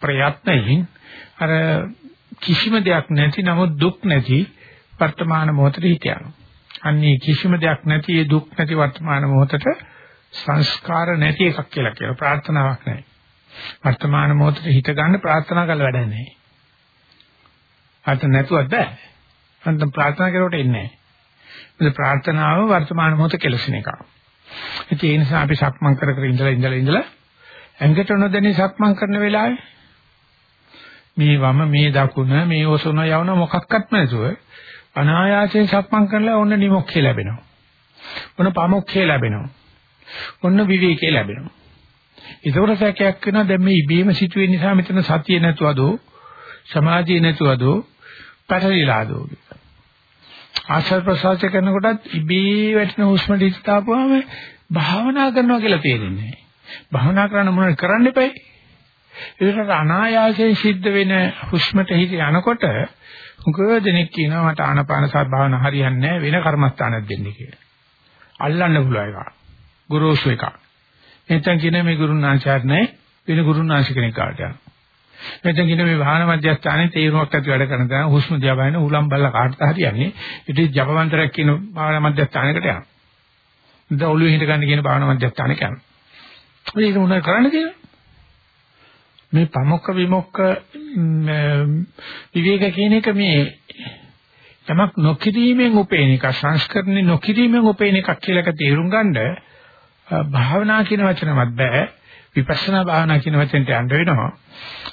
ප්‍රයත්නයෙන් අර කිසිම දෙයක් නැති නමුත් දුක් නැති වර්තමාන මොහොතේ හිටියනවා. අන්නේ කිසිම දෙයක් නැති ඒ දුක් නැති වර්තමාන මොහොතට සංස්කාර නැති එකක් කියලා කියනවා. ප්‍රාර්ථනාවක් නැහැ. වර්තමාන මොහොතේ හිත ගන්න ප්‍රාර්ථනා කළ වැඩ නැහැ. අත නැතුවත් බෑ. අන්තම් ප්‍රාර්ථනා කරුවට එන්නේ නැහැ. ප්‍රාර්ථනාව වර්තමාන මොහොත කෙලසෙන එක. ඒ නිසා අපි සක්මන් කර කර ඉඳලා ඉඳලා ඉඳලා ඇඟට නොදැනී සක්මන් කරන වෙලාවේ මේ වම මේ දකුණ මේ ඔසුන යවන මොකක්වත් නැතුව අනායාසයෙන් සක්මන් කරලා ඔන්න නිමොක්ඛේ ලැබෙනවා. ඔන්න පමොක්ඛේ ලැබෙනවා. ඔන්න විවේකේ ලැබෙනවා. ඒකවල සැකයක් වෙනවා දැන් මේ ඉබේම සිටුවේ නිසා මෙතන සතිය නැතුවදෝ සමාධිය නැතුවදෝ පැටලිලාදෝ ආශ්‍රව ප්‍රසවාස කරනකොටත් ඉබේ වැටෙන හුස්ම දිස්තාපුවාම භාවනා කරනවා කියලා තේරෙන්නේ නැහැ. භාවනා කරන්න මොනවද කරන්න එපයි. ඒකට අනායාසයෙන් සිද්ධ වෙන හුස්මට හිත යනකොට උගව දෙනෙක් කියනවා මට ආනපාන සත් භාවනා හරියන්නේ නැහැ වෙන කර්මස්ථානයක් දෙන්න කියලා. අල්ලන්න පුළුවන් එක. ගුරුසු එකක්. නැත්නම් කියන මේ ගුරුනාංශයක් නැහැ වෙන ගුරුනාංශ කෙනෙක් කාට යනවා. නැත්නම් කියන මේ වාහන මධ්‍යස්ථානයේ තේරුමක් ඇති වැඩ කරන තැන හුස්ම දිහා බලන උලම් බල්ල කාටද හරියන්නේ. ඉතින් ජපවන්තරයක් කියන භාවනා මධ්‍යස්ථානයකට යනවා. දැන් ඔළුවේ හිට ගන්න කියන භාවනා මධ්‍යස්ථානයක යනවා. මේක මොනවද කරන්න කියලා? මේ පමොක්ක විමොක්ක විවේක කියන එක මේ තමක් නොකිරීමෙන් උපේන එක සංස්කරණේ නොකිරීමෙන් උපේන එකක් කියලා එක තේරුම් ගන්නේ භාවනා කියන වචනවත් බෑ. විපස්සනා භාවනා කියන වචෙන්ට යන්න වෙනවා.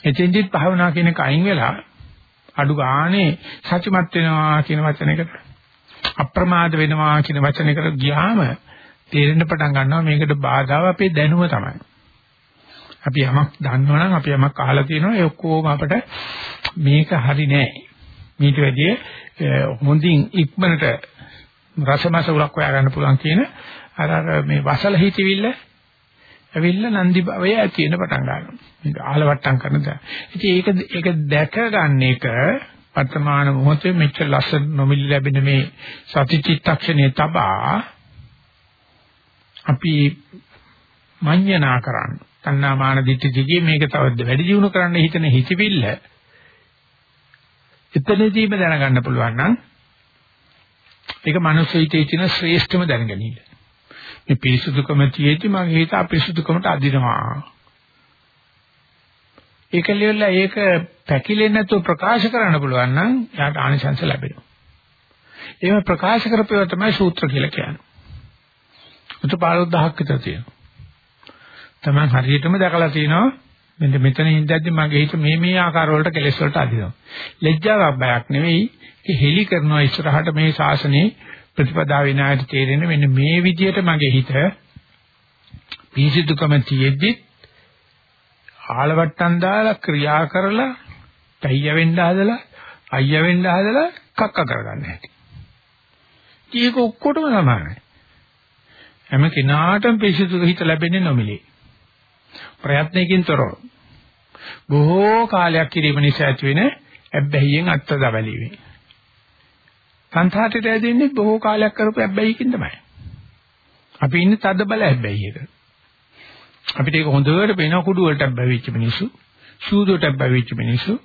එතෙන්දිත් භාවනා කියන එක අයින් වෙලා අඩු ගානේ සත්‍යමත් වෙනවා කියන වචනයකට අප්‍රමාද වෙනවා කියන වචනයකට ගියාම තේරෙන්න පටන් ගන්නවා මේකට බාධාව අපේ දැනුම තමයි. අපි යමක් දන්නවනම් අපි යමක් අහලා තියෙනවා ඒ ඔක්කොම අපට මේක හරි නෑ. මේට වැඩිය හොඳින් ඉක්මනට රසමස උලක් හොයා ගන්න පුළුවන් කියන අර අර මේ වසල හිතවිල්ල ඇවිල්ලා නන්දි භවය ඇති වෙන පටන් ගන්නවා. මේක ආලවට්ටම් කරන දා. ඉතින් ඒක ඒක දැක ගන්න එක වර්තමාන මොහොතේ මෙච්චර ලස්සන නොමිලි ලැබෙන මේ සතිචිත්තක්ෂණය තබා අපි මඤ්ඤණා කරන්න. තණ්හා මාන දිට්ඨි දිගේ මේක තව වැඩි දියුණු කරන්න හිතන හිතවිල්ල එතනදීම දැනගන්න පුළුවන් නම් ඒක මනුස්ස හිතේ තියෙන ශ්‍රේෂ්ඨම දැනගැනීම. මේ පිරිසුදුකම තියෙද්දි මගේ හිත අපිරිසුදුකමට අදිනවා. ඒක ලියලා ඒක පැකිලෙන්නේ නැතුව ප්‍රකාශ කරන්න පුළුවන් නම් යාට ආනිසංස ලැබෙනවා. එහෙම ප්‍රකාශ කරපේව තමයි සූත්‍ර කියලා කියන්නේ. උත 15000ක් විතර තියෙනවා. තමයි හරියටම දැකලා තිනවා මෙන්න මෙතන ඉඳද්දි මගේ හිත මේ මේ ආකාර වලට කෙලෙස් වලට අදිනවා. ලැජ්ජාවක් බයක් නෙවෙයි ඒ හෙලි කරනවා ඉස්සරහට මේ ශාසනයේ ප්‍රතිපදා විනායට තේරෙන මෙන්න මේ විදියට මගේ හිත පිසිදුකම තියෙද්දි ආලවට්ටම් දාලා ක්‍රියා කරලා තయ్య වෙන්න හදලා අයිය වෙන්න හදලා කක්ක කරගන්න හැටි. ඒක ඔක්කොටම සමානයි. හැම කෙනාටම පිසිදු හිත ලැබෙන්නේ නොමිලේ. ප්‍රයත්නයකින් තොරව. බොහෝ කාලයක් කිරීම නිසා ඇති වෙන ඇබ්බැහියෙන් අත්දැවීම. සංසාරයට ඇදෙන්නේ බොහෝ කාලයක් කරපු ඇබ්බැහියකින් තමයි. අපි ඉන්නේ තද බල ඇබ්බැහියක. අපිට ඒක හොඳට පේන කුඩු වලට ඇබ්බැවිච්ච මිනිස්සු, සූදුවට ඇබ්බැවිච්ච මිනිස්සු,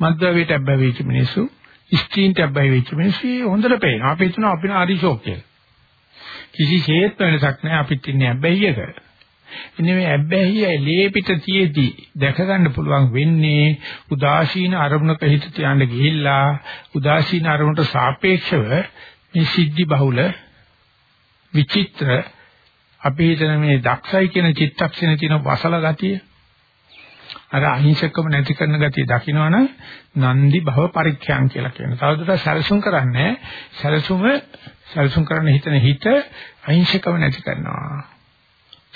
මද්දවේට ඇබ්බැවිච්ච මිනිස්සු, ස්ටීන්ට ඇබ්බැවිච්ච මිනිස්සු හොඳට පේනවා. අපි හිතනවා අපින ආදිශෝක් කියලා. කිසිසේත් වෙනසක් නැහැ අපිත් ඉන්නේ ඇබ්බැහියක. ඉන්නේ මේ ඇබ්බැහිය ලේපිට තියේදී දැක ගන්න පුළුවන් වෙන්නේ උදාසීන අරමුණක හිත තියන්න ගිහිල්ලා උදාසීන අරමුණට සාපේක්ෂව මේ සිද්ධි බහුල විචිත්‍ර අපි හිතන මේ දක්ෂයි කියන චිත්තක්ෂණේ තියෙන වසල ගතිය අර අහිංසකම නැති කරන ගතිය දකින්නවනම් නන්දි භව පරික්ඛයන් කියලා කියනවා. තවදුරටත් සැලසුම් කරන්නේ සැලසුම සැලසුම් කරන්න හිතන හිත අහිංසකම නැති කරනවා.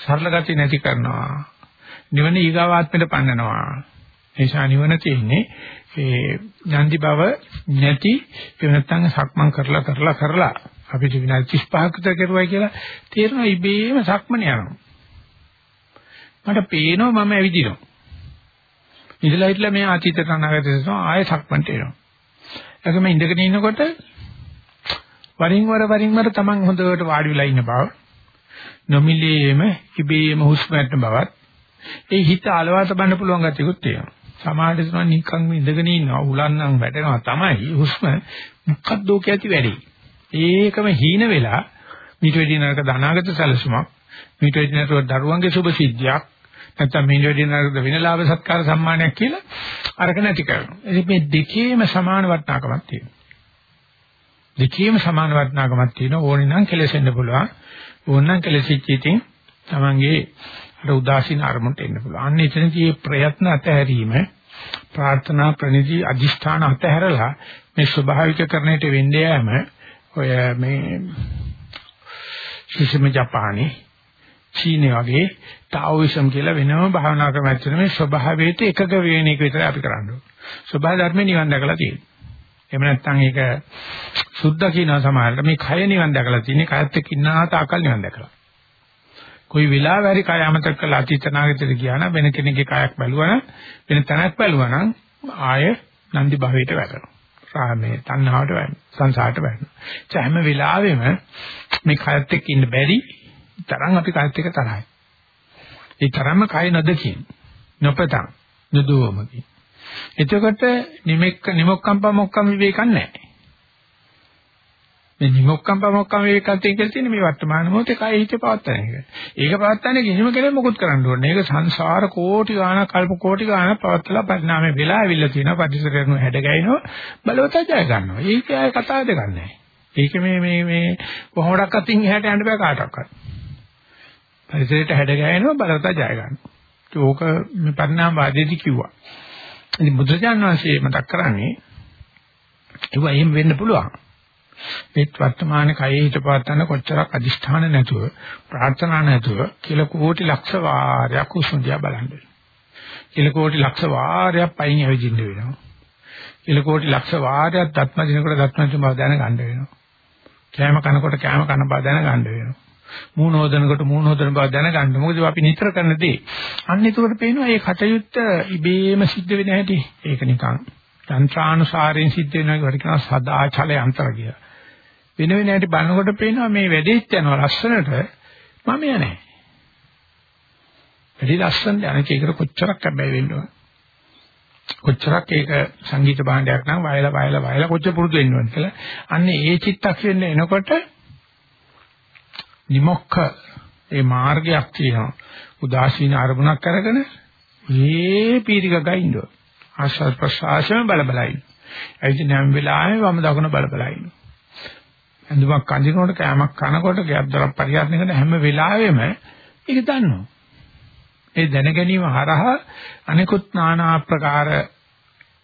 සරල ගතිය නැති කරනවා. නිවන ඊගාවාත්මෙට පන්නනවා. ඒසා නිවන තියෙන්නේ ඒ නන්දි බව නැති ඒ නැත්තම් සක්මන් කරලා කරලා කරලා අපිට විනාඩි 35ක විතර කරුවයි කියලා තේරෙනවා ඉබේම සක්මන යනවා. මට පේනවා මම ඇවිදිනවා. ඉඳලා හිටලා මේ අතීතයට අනාගතයට ආයෙ සක්මන්ට එනවා. ඒකම ඉඳගෙන ඉන්නකොට වරින් වර වරින් වර Taman හොඳට වාඩි වෙලා ඉන්න බව නොමිලේම ඉබේම හුස්ම ගන්න බවත් ඒ හිත අලවාත බන්න පුළුවන් ගැතියකුත් තියෙනවා. සමාහට තුන නිකන් ඉඳගෙන ඉන්නවා උලන්නම් වැටෙනවා තමයි හුස්ම මොකක්ද ඕක ඇති වැඩි. ඒකම හීන වෙලා මිට වෙඩි නරක ධනාගත සැලසුමක් මිට වෙඩි නරක දරුවන්ගේ සුභ සිද්ධියක් නැත්නම් මිට වෙඩි නරක වෙනලාභ සත්කාර සම්මානයක් කියලා අරක නැති කරනවා. ඉතින් මේ දෙකේම සමාන වටිනාකමක් තියෙනවා. දෙකේම සමාන වටිනාකමක් තියෙනවා ඕනේ නම් කෙලෙසෙන්න පුළුවන්. ඕනනම් කෙලෙසිච්ච ඉතින් තමන්ගේ අර උදාසීන අරමුණට එන්න පුළුවන්. අන්න එතනදී ප්‍රයත්න අතහැරීම ප්‍රාර්ථනා ප්‍රනිධි අදිෂ්ඨාන අතහැරලා මේ ස්වභාවිකකරණයට වෙන්නේ යෑම ඔය මේ කිසිම ජපානයේ චීනේ වගේ තාઓයිසම් කියලා වෙනම භාවනා ක්‍රමයක් තියෙනවා මේ ස්වභාවයට එකක වේන එක විතරයි අපි කරන්නේ. ස්වභාව ධර්මේ නිවන් දැකලා තියෙනවා. එහෙම නැත්නම් ඒක සුද්ධ කියනවා සමහරට මේ කය නිවන් දැකලා තියෙන්නේ කයත් එක්ක ඉන්නා තාකල් නිවන් දැකලා. කොයි වෙලාවෙ හරි කය අමතක කරලා අතීතනාගතයට ගියා නම් වෙන කෙනෙක්ගේ කයක් බැලුවා නම් වෙන තැනක් බැලුවා නම් ආය නන්දි භවයට වැටෙනවා. මේ තණ්හාවට වැටෙනවා. සංසාරට වැටෙනවා. ඒ හැම වෙලාවෙම මේ කයත් එක්ක ඉන්න බැරි තරම් අපි කයත් එක්ක තරහයි. ඒ තරම්ම කය නොදකින් නොපතන් නුදුවමකින් එතකොට නිමෙක්ක නිමොක්කම්ප මොක්කම් විවේකම් නැහැ. මේ නිමොක්කම්ප මොක්කම් විවේකම් කියලා තියෙන්නේ මේ වර්තමාන මොහොතේ කය හිත පවත්තන එක. ඒක පවත්තන්නේ කිසිම කෙනෙක් මොකුත් කරන්න ඕනේ. ඒක සංසාර කෝටි ගාණක් කල්ප කෝටි ගාණක් පවත්තලා පරිණාමය වෙලා ඇවිල්ලා තියෙනවා. පරිසර කරන හැඩ ගැහෙනවා. බලවත ජය ගන්නවා. ඒක ආයේ කතා දෙකක් නැහැ. ඒක මේ මේ මේ කොහොමඩක් අතින් එහාට යන්න බෑ කාටවත්. පරිසරයට හැඩ ගැහෙනවා බලවත ජය ගන්නවා. ඒක මේ පරිණාම වාදයේදී කිව්වා. ඉතින් බුදුරජාණන් වහන්සේ මතක් කරන්නේ ඒව එහෙම වෙන්න පුළුවන්. ඒත් වර්තමාන කයේ හිත පවත්තන කොච්චරක් අදිෂ්ඨාන නැතුව ප්‍රාර්ථනා නැතුව කියලා කෝටි ලක්ෂ වාරයක් උස්ම දිහා බලන්න. කියලා කෝටි ලක්ෂ වාරයක් පයින් ඇවිදින්න වෙනවා. කියලා කෝටි ලක්ෂ වාරයක් දත්ම දිනකට දත්ම තුම දැන ගන්න වෙනවා. කෑම කනකොට කෑම කන බව දැනගන්න වෙනවා. මූණ හොදනකොට මූණ හොදන බව දැනගන්න. මොකද අපි නිතර කරන දේ. අන්න ඒකට පේනවා මේ කටයුත්ත ඉබේම සිද්ධ වෙන හැටි. ඒක නිකන් තන්ත්‍රානුසාරයෙන් සිද්ධ වෙනවා වගේ කියන සදාචල යන්ත්‍ර කියලා. වෙන වෙන හැටි බලනකොට පේනවා මේ වැඩේත් යනවා ලස්සනට මම යන්නේ. වැඩි ලස්සනට අනික ඒකට කොච්චරක් හැබැයි වෙන්න ඕන. කොච්චරක් ඒක සංගීත භාණ්ඩයක් නම් වයලා වයලා වයලා කොච්චර පුරුදු වෙන්න ඕන කියලා. අන්න ඒ චිත්තක්ෂණය එනකොට නිමොක්ක ඒ මාර්ගයක් තියෙනවා. උදාසීන අරමුණක් අරගෙන මේ පීරික ගයින්ද ආශාස් ප්‍රසආසම බල බලයි. ඇයි නම් වෙලාවේ වම දකුණ බල බලයි. ඇඳුමක් අඳිනකොට කෑමක් කනකොට ගයක් දරක් පරිහරණය කරන හැම වෙලාවෙම ඒක දන්නවා. ඒ දැන ගැනීම හරහා අනිකුත් নানা ආකාර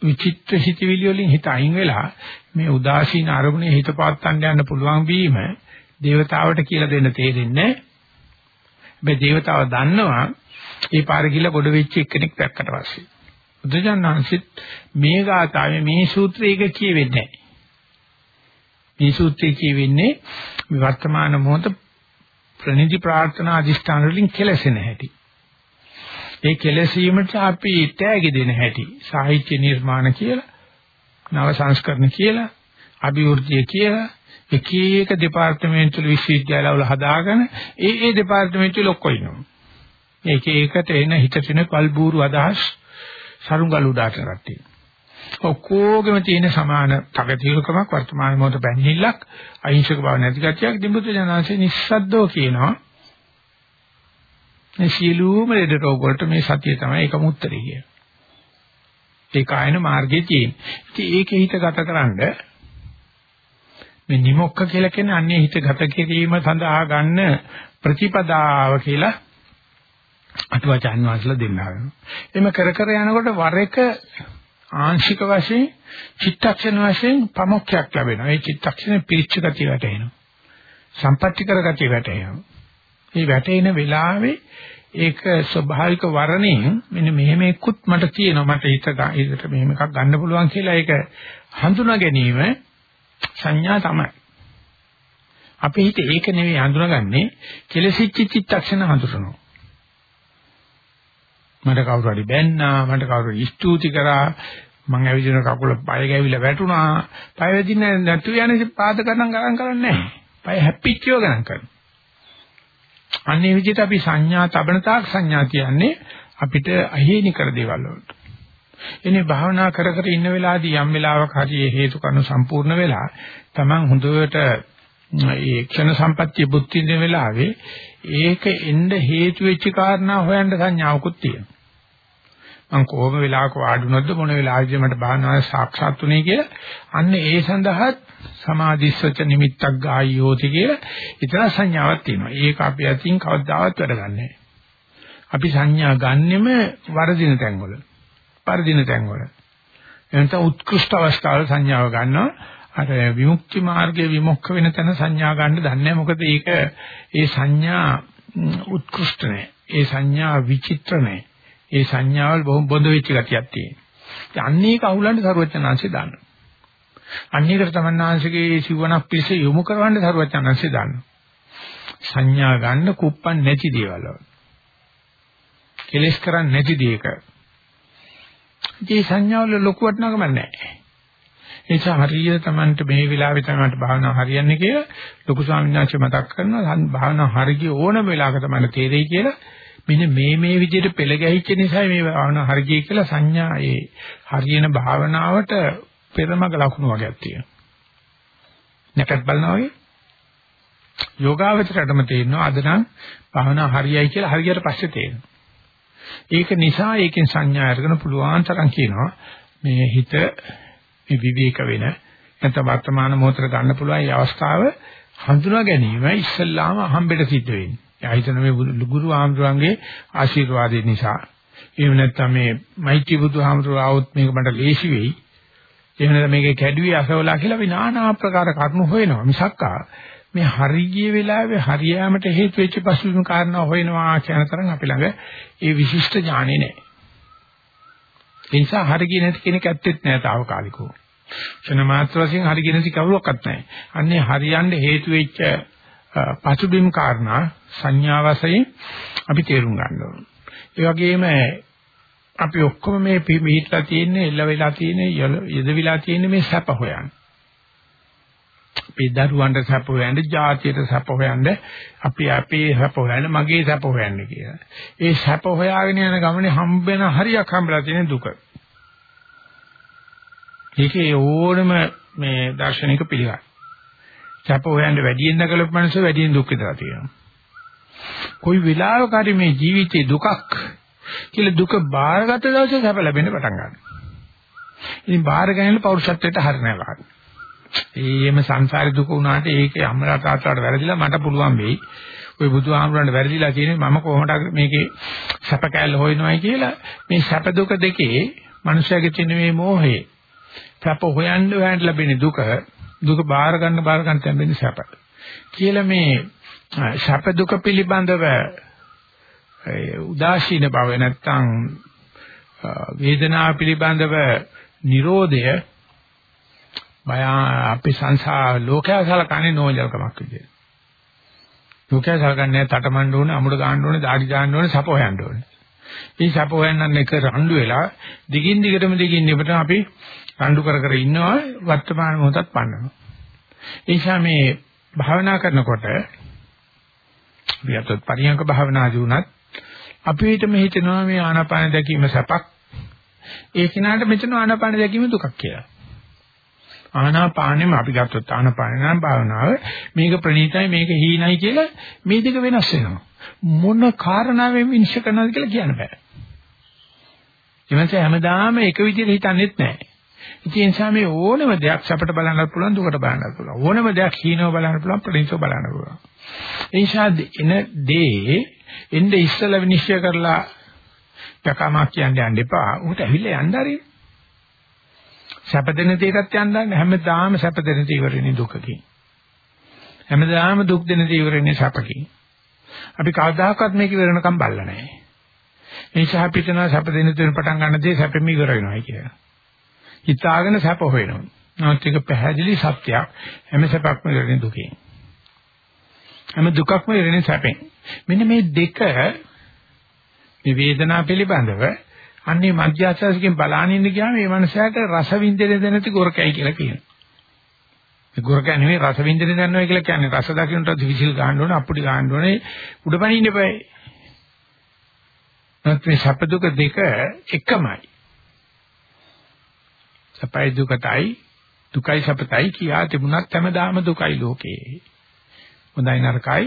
විචිත්‍ර හිතවිලි වලින් හිත අයින් වෙලා මේ උදාසීන අරමුණේ හිත පාත්තන්න යන්න පුළුවන් වීම දේවතාවට කියලා දෙන්න තේරෙන්නේ නැහැ. දේවතාව දන්නවා ඒ පාර ගිහලා ගොඩ වෙච්ච එක්කෙනෙක් දැක්කට පස්සේ. බුදුජානනාංශිත් මේ ගාථාවේ මේ සූත්‍රයක කියවෙන්නේ නැහැ. මේ සූත්‍රයේ කියවෙන්නේ වර්තමාන මොහොත ප්‍රනිදි ප්‍රාර්ථනා අධිෂ්ඨාන වලින් කෙලසෙන හැටි. ඒ කෙලසීමට අපි තෑගි දෙන හැටි. සාහිත්‍ය නිර්මාණ කියලා, නව සංස්කරණ කියලා, අභිවෘද්ධිය කියලා එක එක දෙපාර්තමේන්තු වල විශ්වවිද්‍යාලවල හදාගෙන ඒ ඒ දෙපාර්තමේන්තු වල ඔක්කොම ඉන්නවා. මේක ඒකට එන හිතසින පල්බూరు අදහස් සරුංගල් උඩට රට්ටිය. ඔක්කොගෙම තියෙන සමාන තකතිරකමක් වර්තමාන මොහොත බැඳිල්ලක් අහිංසක බව නැති ගැටියක් දිඹුතු ජනංශේ නිස්සද්දෝ කියනවා. මේ සියලුම ලෙඩ රෝග වලට මේ සතිය තමයි එකම උත්තරේ කිය. ඒක ආයන මාර්ගයේ තියෙන. ඉතින් ඒකේ හිත ගතකරනද මේ නිමොක්ක කියලා කියන්නේ අන්නේ හිත ගත කිරීම සඳහා ගන්න ප්‍රතිපදාව කියලා අටුවචාන් වහන්සේලා දෙන්නා වෙනවා. එimhe කර කර යනකොට වර එක ආංශික වශයෙන් චිත්තක්ෂණ වශයෙන් ප්‍රමුඛයක් ලැබෙනවා. ඒ චිත්තක්ෂණේ පිරිච්ච ගතිය වැටෙනවා. සම්පත්‍ති කර ගතිය වැටෙනවා. මේ වැටෙන වෙලාවේ ඒක ස්වභාවික වර්ණයෙන් මෙන්න මෙහෙම එක්කුත් මට තියෙනවා මට හිත හිතට මෙහෙම එකක් ගන්න පුළුවන් කියලා ඒක හඳුනා ගැනීම සංඥා තමයි. අපේ හිත ඒක නෙවෙයි හඳුනාගන්නේ කෙලසිච්ච චිත්තක්ෂණ හඳුනනවා. මට කවුරු හරි බැන්නා මට කවුරු ස්තුති කරා මං ඇවිදින කකුල පය ගැවිලා වැටුණා පය වැදින්නේ නැතු යන්නේ පාද ගණන් ගණන් කරන්නේ නැහැ පය හැප්පිච්චිව ගණන් කරනවා අන්නේ විදිහට අපි සංඥා තබන තාක් සංඥා කියන්නේ අපිට අහේනි කර දේවල් වලට එනේ භාවනා කර කර ඉන්න වෙලාවදී යම් වෙලාවක හරි හේතු කරුණු සම්පූර්ණ වෙලා Taman හොඳට ඒ ක්ෂණ සම්පත්‍ය බුද්ධි ඉන්න වෙලාවේ ඒක එන්න හේතු වෙච්ච කාරණා හොයන්න සංඥාවකුත් තියෙනවා. මං කොහොම වෙලාවක වාඩුනොත්ද මොන වෙලාවෙද මට භාවනාවේ සාක්ෂාත් උනේ කියලා අන්න ඒ සඳහාත් සමාධිස්සච නිමිත්තක් ගායෝති කියලා ඊතර සංඥාවක් තියෙනවා. ඒක අපි අතින් කවදාවත් වැඩ ගන්නෑ. අපි සංඥා ගන්නෙම වරදින තැන්වල. පරදින තැන්වල. එනත උත්කෘෂ්ඨ අවස්ථාවල සංඥාව ගන්නවා. අර විමුක්ති මාර්ගයේ විමුක්ඛ වෙන තැන සංඥා ගන්න දන්නේ මොකද ඒක ඒ සංඥා උත්කෘෂ්ඨ නැහැ. ඒ සංඥා විචිත්‍ර නැහැ. ඒ සංඥාවල් බොහොම බොඳ වෙච්ච ගතියක් තියෙනවා. අන්නේක අහුලන්න සරුවචනාංශය දාන්න. අන්නේකට තමන්නාංශගේ සිවණක් පිළිස යොමු කරවන්න සරුවචනාංශය දාන්න. සංඥා ගන්න කුප්පන් නැති දේවල් වල. කෙලස් කරන්නේ නැති දේක. මේ සංඥාවල ලොකු වටිනාකමක් නැහැ. ඒ නිසා හරියට Tamanට මේ වෙලාවේ තමයි භාවනාව හරියන්නේ කියලා ලොකු ස්වාමීන් වහන්සේ මතක් කරනවා භාවනාව හරිය ඕනම වෙලාවක තමයි තේරෙයි කියලා මෙන්න මේ මේ විදිහට පෙළ ගැහිච්ච නිසා මේ භාවනාව හරියයි කියලා සංඥා ඒ හරියන භාවනාවට පෙරමග ලකුණු වගේක් තියෙනවා. නැකත් බලනවා වගේ යෝගාවචරයටම තේරෙනවා අද නම් භාවනාව හරියයි කියලා හරියට පස්සේ තේරෙනවා. ඒක නිසා ඒකෙන් සංඥා අරගෙන පුළුවන් තරම් කියනවා මේ හිත මේ විවේක වෙන නැත්නම් වර්තමාන මොහොතට ගන්න පුළුවන් මේ අවස්ථාව හඳුනා ගැනීම ඉස්සල්ලාම අහම්බෙට සිද්ධ වෙන්නේ. එයා හිතන මේ ගුරු ආමතුරුන්ගේ ආශිර්වාදය නිසා. එහෙම නැත්නම් මේ මෛත්‍රී බුදුහාමුදුරුවෝ ආවොත් මේක මට ලේසි වෙයි. එහෙම නැත්නම් මේකේ කැඩුවේ අසවලා කියලා අපි নানা ආකාර කරුණු හොයනවා. මිසක්කා මේ හරිගිය වෙලාවේ හරියෑමට හේතු වෙච්ච පසුබිම් කාරණා හොයනවා කියන තරම් අපි ළඟ ඒ විශිෂ්ට ඥානෙ නැහැ. ඒ නිසා හරිගිය නැති කෙනෙක් ඇත්තෙත් නැහැ తాවකාලිකව. ක්ෂණ මාත්‍ර වශයෙන් හරිගිය නැති කවුරක්වත් නැහැ. අන්නේ හරියන්න හේතු වෙච්ච පසුබිම් කාරණා සංඥා වශයෙන් අපි තේරුම් ගන්න ඕනේ. ඒ වගේම අපි ඔක්කොම මේ පිටලා තියෙන, එල්ල වෙලා තියෙන, යදවිලා තියෙන මේ සැප හොයන්නේ. අපි දරුවන්ට සැප හොයන්න, ජාතියට සැප හොයන්න, අපි අපේ සැප හොයන්න, මගේ සැප හොයන්න කියලා. ඒ සැප හොයාගෙන යන ගමනේ හම්බෙන හරියක් හම්බලා තියෙන දුක. ඒකේ ඕනම මේ දාර්ශනික පිළිගන්න. සැප හොයන්න වැඩියෙන් දකලපු මනස වැඩියෙන් දුක් විඳලා තියෙනවා. කොයි වෙලාවක හරි මේ ජීවිතේ දුකක් කියලා දුක බාරගත දවසේ සැප ලැබෙන්න පටන් ගන්නවා. ඉතින් බාර ගැනීම පෞරුෂත්වයට හරිනවා. ඒෙම සංසාරේ දුක වුණාට ඒකේ අම්මලා තාත්තලාට වැරදිලා මට පුළුවන් වෙයි. ওই බුදුහාමුදුරන්ට වැරදිලා තියෙන්නේ මම කොහොමද මේකේ සැප කැලල හොයනවායි කියලා මේ සැප දුක දෙකේ මනුෂයාගේ තියෙන මේ මෝහේ සැප හොයන්න හොයන්න ලැබෙන දුක දුක බාර ගන්න බාර ගන්න තැම්බෙන්නේ සැප. කියලා මේ සැප දුක පිළිබඳව උදාසීන බව නැත්තම් වේදනාව පිළිබඳව Nirodhaය බය අපි සංසාර ලෝකයා සලකන්නේ නෝන්ජල්කමක් විදියට. ලෝකයා සලකන්නේ තටමඬ ඕනේ, අමුඩ ගන්න ඕනේ, දාඩි දාන්න ඕනේ, සප හොයන්න ඕනේ. මේ සප හොයන්නන් එක රණ්ඩු වෙලා දිගින් දිගටම දිගින් ඉබට අපි රණ්ඩු කර කර ඉන්නවා වර්තමාන මොහොතත් පන්නනවා. ඒ නිසා මේ භාවනා කරනකොට වියතත් පරියංග භාවනාදී උනත් අපි හිතම හිතනවා මේ ආනාපාන දැකීම සැපක් ඒ කිනාට මෙතන ආනාපාන දැකීම දුකක් කියලා. ආනාපානෙම අපි ගත්තොත් ආනාපාන නම් භාවනාව මේක ප්‍රණීතයි මේක හීනයි කියලා මේ දෙක වෙනස් වෙනවා. මොන කාරණාවෙන් විනිශ්චය කරනවද කියලා කියන්න බෑ. එමන්සේ හැමදාම එක විදිහට හිතන්නේත් නැහැ. ඒ නිසා මේ ඕනම දෙයක් සැපට බලන්නත් පුළුවන් දුකට බලන්නත් පුළුවන්. ඕනම දෙයක් හීනව බලන්න පුළුවන් ප්‍රණීතව බලන්න පුළුවන්. ඒ නිසා එන දේ එnde ඉස්සලා විනිශ්චය කරලා යකමක් කියන්න යන්න එපා. උකට ඇවිල්ලා යන්න හරි. සැප දෙන දෙයකට යන්න ගන්න හැමදාම සැප දෙන දේ ඉවරෙන්නේ දුකකින්. හැමදාම දුක් දෙන දේ ඉවරෙන්නේ සැපකින්. අපි කවදාකවත් මේක ඉවරනකම් බල්ලා නැහැ. ඒ නිසා අපි හිතනවා සැප දෙන දෙන පටන් ගන්න දේ සැපෙම ඉවර වෙනවා කියලා. හිතාගෙන සැප හොයනවා. නමුත් ඒක පැහැදිලි සත්‍යයක්. හැම සැපක්ම ඉවරෙන්නේ දුකෙන්. හැම දුකක්ම ඉවරෙන්නේ සැපෙන්. මෙන්න මේ දෙක මේ වේදනාව පිළිබඳව අන්නේ මධ්‍යස්ථාසිකෙන් බලානින්න ගියාම මේ මනසට රස විඳින දැනති ගොරකයි කියලා කියනවා. ඒ ගොරක නෙමෙයි රස විඳින දන්නවා කියලා කියන්නේ රස දකින්නට විසිල් ගන්න ඕනේ අප්පුඩි ගන්න ඕනේ උඩපණින්න එපා. නැත්නම් මේ සැප දුක දෙක එකමයි. සැපයි දුකයි දුකයි සැපතයි කියා තිබුණත් හැමදාම දුකයි ලෝකේ. හොඳයි නරකයි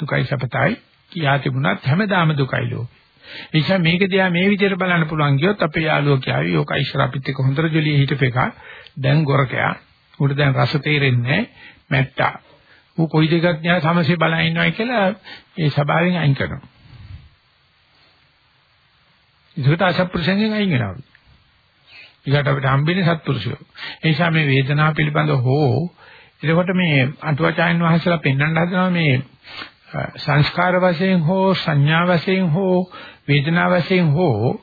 දුකයි සැපතයි කියා තිබුණත් හැමදාම දුකයි ලෝකේ. ඒ නිසා මේක දිහා මේ විදිහට බලන්න පුළුවන් කියොත් අපේ යාළුවෝ කියાવી යෝක ඉස්සරපිට එක හොඳට ජොලිය හිටපේක දැන් ගොරකයා උඩ දැන් රස තේරෙන්නේ මැට්ටා. ඌ කොයි දෙකක් න්යා සමසේ බලන් ඉන්නවයි කියලා ඒ ස්වභාවයෙන් අයින් කරනවා. ඒකට අසප්පුරුෂයෙන් අයින් වෙනවා. ඊකට අපිට හම්බෙන්නේ සත්පුරුෂයෝ. ඒ නිසා මේ වේදනාව පිළිබඳ හෝ එතකොට මේ අටුවචායන් වහන්සේලා පෙන්වන්න හදනවා මේ සංස්කාර වශයෙන් හෝ සංඥා වශයෙන් හෝ වේදනා වශයෙන් හෝ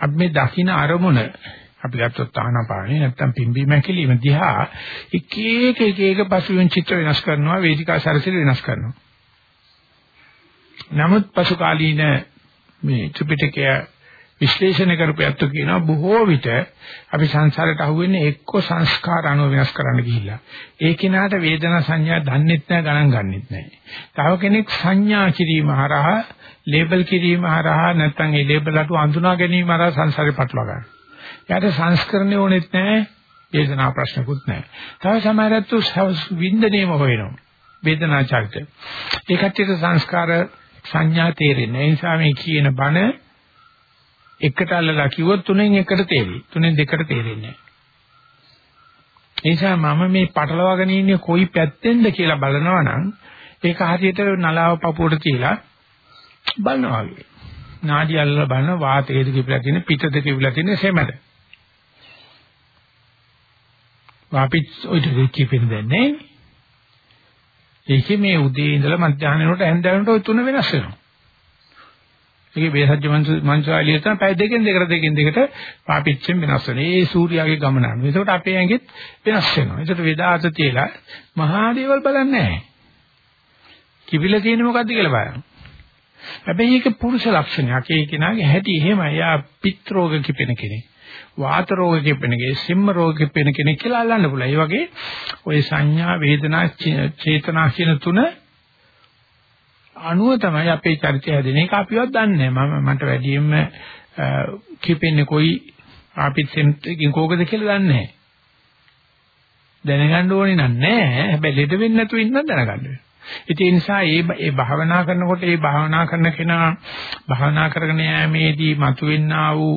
අපි මේ දකින්න අරමුණ අපි ගත්තොත් ආනාපානේ නැත්තම් පිම්බීම හැකිලිම දිහා එක එක එක එක පසුවෙන් චිත්‍ර වෙනස් කරනවා වේදිකා සරසිර වෙනස් කරනවා. නමුත් පසු කාලීන මේ ත්‍රිපිටකය විශ්ලේෂණය කරපියත් කියනවා බොහෝ විට අපි සංසාරයට අහුවෙන්නේ එක්ක සංස්කාර අනුව වෙනස් කරන්න ගිහිල්ලා. ඒ කෙනාට වේදනා සංඥා දන්නෙත් නැහැ ගණන් ගන්නෙත් නැහැ. තව කෙනෙක් සංඥා කිරීම හරහා ලේබල් කිරීම හරහා නැත්නම් ඒ ලේබල් අට අඳුනා ගැනීම හරහා සංසාරේ පටලවා ගන්නවා. යාට සංස්කරණය ඕනෙත් නැහැ වේදනා ප්‍රශ්නකුත් නැහැ. තව සමහරත්තු වින්දනයේම හොයනවා. වේදනා චරිත. ඒ කච්චිත සංස්කාර සංඥා තේරෙන්නේ. ඒ නිසා මේ කියන බණ එකට අල්ලලා කිව්වොත් තුනෙන් එකට තේරෙයි. තුනෙන් දෙකට තේරෙන්නේ නැහැ. ඒ නිසා මම මේ පටලවාගෙන ඉන්නේ කොයි පැත්තෙන්ද කියලා බලනවා නම් ඒක හරියට නලාව පපුවට තියලා බලනවා වගේ. නාඩි අල්ලලා බලන වාතයේද කිපිලා තියෙන පිටද කිපිලා තියෙන සෙමද. වාපිත් ඔයිට කිපෙන්නේ නැහැ. ඒකේ මේ උදේ ඉඳලා මධ්‍යහ්න වෙනකොට හැන්ද වෙනකොට ওই තුන වෙනස් වෙනවා. ඒකේ බේසජ්‍ය මංසාලිය තමයි පැය දෙකෙන් දෙකට දෙකෙන් දෙකට පාපිච්චෙන් වෙනස් වෙනවා. ඒ සූර්යාගේ ගමන අනුව. ඒකට අපේ ඇඟෙත් වෙනස් වෙනවා. ඒකට වේදාත තියලා මහා දේවල් බලන්නේ නැහැ. කිවිල තියෙන්නේ මොකද්ද කියලා බලන්න. හැබැයි ඒක පුරුෂ ලක්ෂණයක්. ඒ කෙනාගේ හැටි එහෙමයි. යා පිත් රෝග කිපෙන කෙනෙක්. වාත රෝග කිපෙන කෙනෙක්, සිම්ම රෝග කිපෙන කෙනෙක් කියලා අල්ලන්න පුළුවන්. ඒ වගේ ওই සංඥා, වේදනා, චේතනා කියන තුන අනුව තමයි අපේ චරිතය හැදෙන එක අපිවත් දන්නේ නැහැ. මම මට වැඩියෙන්ම කිපෙන්නේ කොයි ආපිත් සෙන්ටකින් කෝකද කියලා දන්නේ නැහැ. දැනගන්න ඕනේ නෑ. හැබැයි ලෙඩ වෙන්නේ නැතුව ඉන්න දැනගන්න වෙනවා. ඒ නිසා මේ මේ භාවනා කරනකොට මේ භාවනා කරන කෙනා භාවනා කරගෙන යෑමේදී මතුවෙනා වූ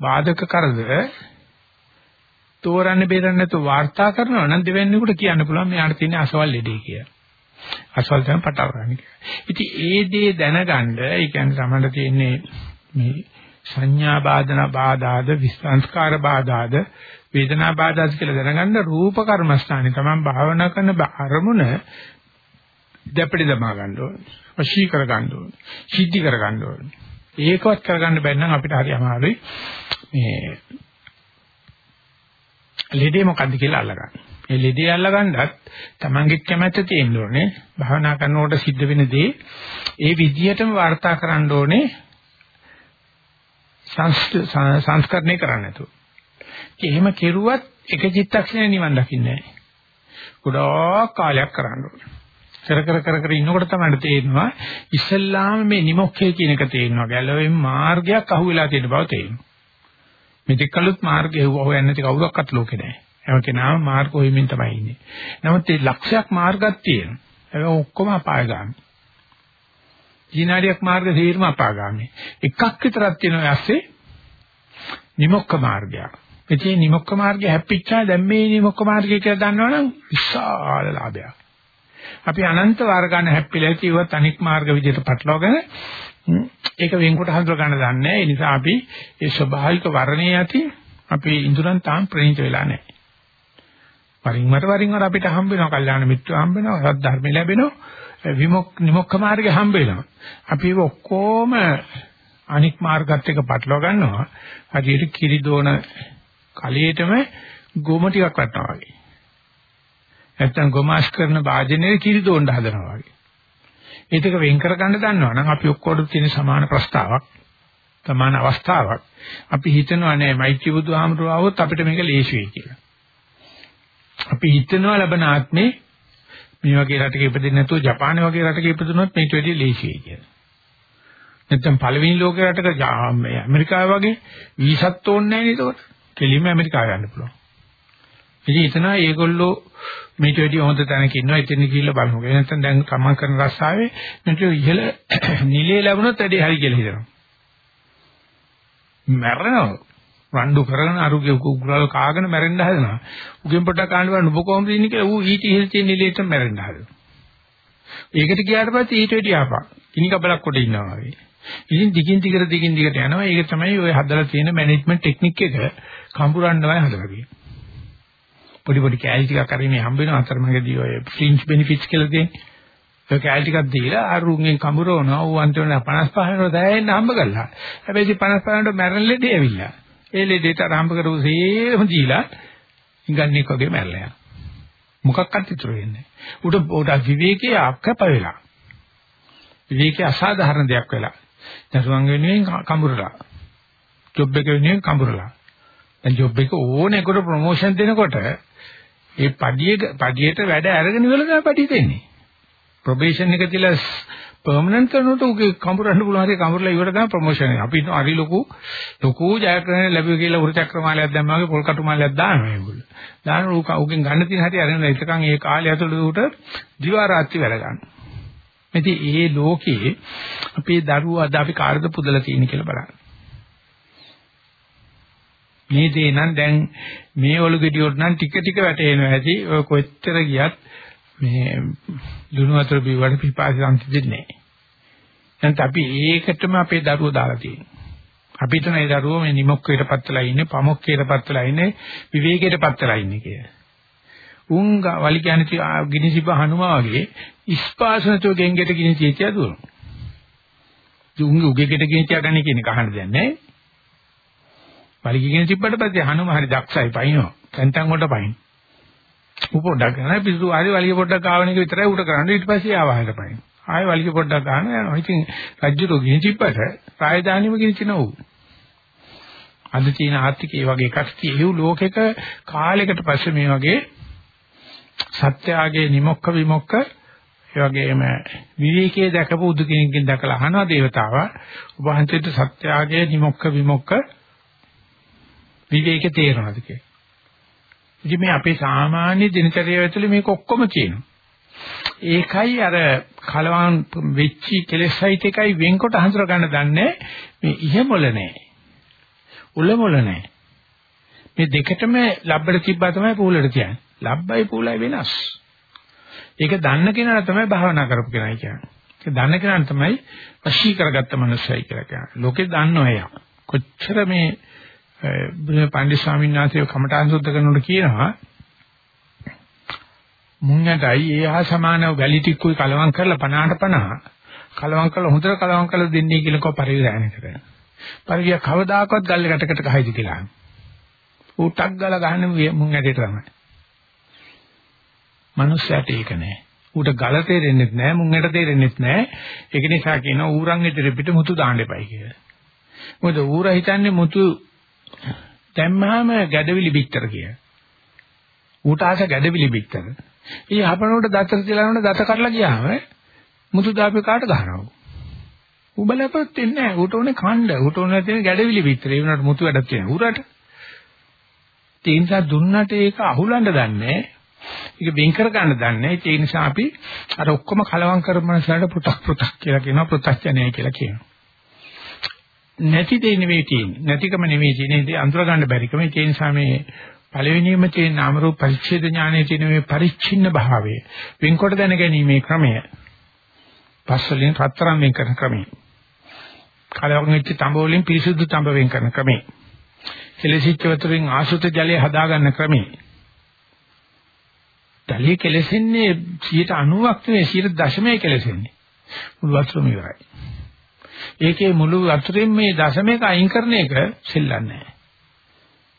බාධක කරදර තෝරන්න බේරන්න නැතුව වාර්තා කරනවා නම් දෙවැන්නේකට කියන්න පුළුවන් මෙයාට තියෙන අසවල් ලෙඩේ කියලා. අසවල් තමයි පටව ගන්න කියලා. ඉතින් ඒ දේ දැනගන්න ඒ කියන්නේ තමයි තියෙන්නේ මේ සංඥා බාධන බාධාද විස්ංස්කාර බාධාද වේදනා බාධාද කියලා දැනගන්න රූප කර්මස්ථානේ තමයි භාවනා කරන අරමුණ දෙපඩි දමා ගන්න ඕනේ. වශී කර ගන්න ඕනේ. සිද්ධි කර ගන්න ඕනේ. ඒකවත් කරගන්න බැන්න නම් අපිට හරි අමාරුයි. මේ ලෙඩේ මොකද්ද කියලා අල්ලගන්න. ඒ ලෙඩේ අල්ලගන්නත් Tamange කැමැත්ත තියෙන්න ඕනේ. භාවනා කරනකොට සිද්ධ වෙන දේ ඒ විදිහටම වාර්තා කරන්න ඕනේ. සංස්කරණය කරන්න නැතුව. එහෙම කෙරුවත් එක චිත්තක්ෂණේ නිවන් දකින්නේ නැහැ. ගොඩාක් කාලයක් කරන්න ඕනේ. කර කර කර කර ඉන්නකොට තමයි තේරෙනවා ඉස්සල්ලාම මේ නිමොක්ඛය කියන එක තේරෙනවා. ගැලවෙන් මාර්ගයක් අහුවෙලා තියෙන බව තේරෙනවා. මෙතෙක් කලොත් මාර්ගය හොයන්නේ නැති කවුරක්වත් ලෝකේ නැහැ. හැම කෙනාම මාර්ග හොයමින් තමයි ඉන්නේ. නමුත් මේ ලක්ෂයක් මාර්ගයක් තියෙනවා. ඒක ඔක්කොම අපායගාමී. ජීනාරියක් මාර්ග තීරම අපාගාමී. එකක් විතරක් තියෙනවා ඇස්සේ නිමොක්ක මාර්ගයක්. ඉතින් නිමොක්ක මාර්ගය හැප්පිච්චා දැන් මේ නිමොක්ක මාර්ගය කියලා දන්නවනම් විශාල ලාභයක්. අපි අනන්ත වාර ගන්න හැප්පිලා ඉතිවත් අනික් මාර්ග විදිහට පටලවාගෙන ඒක වෙන්කොට හඳුර ගන්න දන්නේ ඒ නිසා අපි ඒ ස්වභාවික වර්ණයේ ඇති අපි ඉඳුරන් තාම ප්‍රණීත වෙලා නැහැ. වරින් වර වරින් වර අපිට හම්බ වෙනවා. කල්යාණ මිත්‍ර හම්බ වෙනවා සත්‍ය ධර්ම ලැබෙනවා විමුක් නිමුක්ක මාර්ගය හම්බ වෙනවා. අපි ඒක ඔක්කොම අනික් මාර්ගات එක පටලවා ගන්නවා. හදිසියේ කිරි දෝන කලයටම ගොම ටිකක් වටනවා වගේ. නැත්තම් ගොමාස් කරන වාදනයේ කිරි දෝන්න හදනවා වගේ. ඒක වෙන් කරගන්න දන්නවා නම් අපි ඔක්කොටම තියෙන සමාන ප්‍රස්තාවක් සමාන අවස්ථාවක්. අපි හිතනවා නෑ මෛත්‍රී බුදුහාමුදුරුවෝ આવොත් අපිට මේක ලේසියි කියලා. අපි හිතනවා ලබන ආත්මේ මේ වගේ රටක ඉපදෙන්නේ නැතුව ජපානයේ වගේ රටක ඉපදුනොත් මේට වැඩිය ලේසියි කියලා. නැත්තම් පළවෙනි ලෝක රටක ඇමරිකාව වගේ වීසත් ඕනේ නැහැ නේද ඒකට. කෙලින්ම ඇමරිකාව යන්න පුළුවන්. ඉතින් හිතනවා මේගොල්ලෝ මේට වැඩි හොඳ තැනක ඉන්නවා එතන ගිහිල්ලා බලමු. ඒ නැත්නම් දැන් කමං කරන රස්සාවේ මේට ඉහළ නිලයේ ලැබුණොත් වැඩි හරි කියලා හිතනවා. මැරෙනවා. රණ්ඩු කරගෙන අරුගේ උගුරල් කාගෙන මැරෙන්න හදනවා. උගෙන් පොඩක් කාණ්ඩ බලන්න ඔබ කොහොමද ඉන්නේ කියලා ඌ ඊට ඉහළ තියෙන නිලයට මැරෙන්න හදනවා. ඒකට ගියාට පස්සේ ඊට වැඩි ආපා. කිනි කබලක් කොට ඉන්නවා වගේ. ඉතින් දිගින් දිගට දිගින් දිගට යනවා. ඒක තමයි ඔය හදලා තියෙන මැනේජ්මන්ට් ටෙක්නික් එක කම්පුරන්නවයි හදලා තියෙන්නේ. පොඩි පොඩි කෑලි ටිකක් අරින් මේ හම්බ වෙන අතරමඟදී ඔය ෆ්‍රින්ජ් බෙනිෆිට්ස් කියලා තියෙන්නේ. ඒ කෑලි ටිකක් දීලා අර රුන්ගෙන් කඹරවනවා ඌ අන්තිමට 55 වෙනකොට දැයෙන්න හම්බ කළා. හැබැයි ඉතින් 55 වෙනකොට මැරෙන ලෙඩේ ඇවිල්ලා. ඒ ලෙඩේට අර හම්බ කරපු සේම දීලා ඉංගන්නේක වගේ මැරලා යනවා. මොකක්වත් ඉතුරු වෙන්නේ නැහැ. උඩ උඩ විවේකයේ අකප වෙලා. විවේකයේ අසාධාරණ දෙයක් වෙලා. දරුවන් වෙනුවෙන් කඹරලා. ජොබ් එක වෙනුවෙන් කඹරලා. දැන් ජොබ් එක ඕනෙකට ප්‍රොමෝෂන් දෙනකොට ඒ පඩිය පඩියට වැඩ අරගෙන ඉවරලා තමයි පඩිය දෙන්නේ. ප්‍රොබේෂන් එක තියලා පර්මනන්ට් කරනකොට උගේ කඹරන්න පුළුවන් හරි කඹරලා ඉවර තමයි ප්‍රොමෝෂන් එක. අපි හරි ලොකු ලොකු ජයග්‍රහණයක් ලැබුවේ කියලා උරුචක්‍රමාලයක් දැම්මා වගේ පොල් කටු මාලයක් දානවා මේගොල්ලෝ. දාන උගෙන් ගන්න තියෙන හැටි අරගෙන එතකන් ඒ කාලය ඇතුළත උට දිවා රාත්‍රී වැඩ ගන්නවා. ඉතින් ඒ ලෝකේ අපේ දරුවෝ අද අපි කාටද පුදලා තියෙන්නේ කියලා බලන්න. මේ දේ නම් දැන් මේ ඔලු ගෙඩියට නම් ටික ටික වැටෙනවා ඇති. ඔය කොච්චර ගියත් මේ දුණු වතුර බිව්වට පිපාසි සංසිඳෙන්නේ නැහැ. එහෙනම් අපි ඒකටම අපේ දරුවෝ දාලා තියෙනවා. අපිට නේ දරුවෝ මේ නිමොක්කේටපත් වෙලා ඉන්නේ, පමොක්කේටපත් වෙලා ඉන්නේ, විවේකයටපත් වෙලා ඉන්නේ කියලා. උන් වලි කියන්නේ ගිනිසිප හනුමා වගේ ඉස්පාසනතෝ ගෙන්ගෙට ගිනිසිය තියදුණා. උන්ගේ උගෙකට ගෙන තියාගන්නේ කියන එක අහන්න දෙයක් නැහැ. වලිගගෙන තිබ්බට පස්සේ හනුම හරි දක්ෂයි පයින්නවා. තැන් තැන් වලට පයින්. ඌ පොඩ්ඩක් කරනවා පිස්සු හරි වලිග පොඩ්ඩක් ආවන එක විතරයි ඌට කරන්නේ. ඊට පස්සේ ආවහකට පයින්. ආයෙ වලිග පොඩ්ඩක් ගන්න යනවා. ඉතින් රජ්ජුරෝ ගෙන තිබ්බට රාජධානියම ගෙන තිනව ඌ. අද තියෙන ආර්ථිකයේ වගේ එකක් තියෙහු ලෝකෙක කාලයකට පස්සේ මේ වගේ සත්‍යාගේ නිමොක්ක විමොක්ක ඒ වගේම විවේකයේ දැකපු උදු කෙනෙක්ගෙන් දැකලා අහනවා දේවතාවා ඔබ හන්තේට සත්‍යාගේ නිමොක්ක විමොක්ක විවේකේ තේරෙනවද කියලා. ඉතින් මේ අපේ සාමාන්‍ය දිනචරියාව ඇතුලේ මේක ඔක්කොම තියෙනවා. ඒකයි අර කලවම් වෙච්චි කෙලෙසයිත් එකයි වෙන්කොට හඳුර ගන්න දන්නේ මේ ඉහමොල නැහැ. උලමොල නැහැ. මේ දෙකටම ලබ්බට තිබ්බා තමයි පූලට කියන්නේ. ලබ්බයි පූලයි වෙනස්. ඒක දන්න කෙනා තමයි භාවනා කරපු කෙනා කියන්නේ. ඒක දන්න කෙනා තමයි වශී කරගත්ත මනුස්සයයි කියලා කියන්නේ. ලෝකේ දන්නව එයා. කොච්චර මේ පණ්ඩිත ස්වාමීන් වහන්සේ කමඨාන් සුද්ධ කරනකොට කියනවා මුංගටයි ඒහා සමානව වැලි ටිකුයි කලවම් කරලා 50ට 50 කලවම් කරලා හොඳට කලවම් කරලා දෙන්නේ කියලා කව පරිවිරායන කරන. පරිවිය කවදාකවත් ගල් එකටකට ගහයිද කියලා. ඌටක් ගාලා ගහන්නේ මුං ඇටේට තමයි. මනුස්සයාට ඒක නෑ. ඌට ගල තේරෙන්නේ නැහැ මුං ඇට තේරෙන්නේ නැහැ. ඒක නිසා කියනවා ඌරන් ඉදිරිය පිට මුතු දාන්න එපයි කියලා. මොකද ඌර හිතන්නේ මුතු දැම්මහම ගැඩවිලි පිටතර කිය. ඌට ආස ගැඩවිලි පිටතර. ඊ හපනකොට දතර තියලානොට දත කඩලා ගියාම මුතුදාපේ කාට ගහනවා. ඌ බලපත් වෙන්නේ නැහැ. ඌට ඕනේ කණ්ඩ. ඌට ඕනේ තියෙන ගැඩවිලි පිටතර. ඒ වුණාට මුතු වැඩක් තියෙන. ඌරට. ඒ නිසා දුන්නට ඒක අහුලන්න දන්නේ ඒක වෙන් කර ගන්න දන්නේ. ඒ නිසා අපි අර ඔක්කොම කලවම් කරපු මනසට පු탁 පු탁 කියලා කියනවා. පු탁ඥය කියලා කියනවා. නැති දෙ නෙවෙයි තියෙන්නේ. නැතිකම නෙවෙයි තියෙන්නේ. ඒ අඳුර ගන්න බැරිකම. ඒ නිසා මේ පළවෙනිම තියෙන නාම රූප පරිච්ඡේද ඥානයේ තියෙන මේ පරිච්ඡින්න භාවය. වෙන්කොට දැන ගැනීමේ ක්‍රමය. පස්වලින් රත්තරන් වෙන් කරන ක්‍රමය. කලවම් වෙච්ච තඹ වලින් පිරිසුදු තඹ වෙන් කරන ක්‍රමය. කෙලසිච්ච වතුරින් ආසුත ජලය හදා ගන්න ක්‍රමය. ජලයේ කෙලසෙන්නේ 90ක් නෙවෙයි 0.0 කෙලසෙන්නේ. මුළු වතුරම ඉවරයි. ඒකේ මුළු වතුරෙන් මේ දශමයක අයින් කරන එක සෙල්ලන්නේ නැහැ.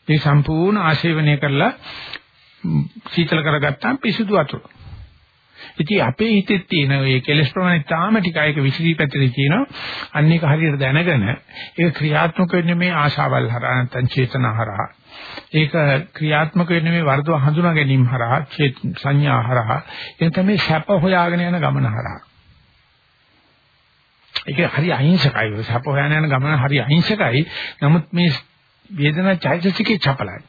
ඒ සම්පූර්ණ ආශේවනය කරලා සීතල කරගත්තාම පිසුදු වතුර. ඉතින් අපේ හිතේ තියෙන මේ කෙලස් ප්‍රමාණය තාම ටිකයි ඒක විශ්ලී පැත්තේ තියෙනවා. අන්න ඒක හරියට දැනගෙන ඒක ක්‍රියාත්මක වෙන්නේ මේ ආශාවල් හරහා නැත්නම් චේතනා හරහා. ඒක ක්‍රියාත්මක වෙන්නේ මේ වර්ධව හඳුනා ගැනීම හරහා, සංඥා හරහා. එතන තමයි සැප හොයාගෙන යන ගමන හරහා. ඒක හරි අහිංසකයි. සැප හොයන යන ගමන හරි අහිංසකයි. නමුත් මේ වේදනා චෛතසිකේ චපලයි.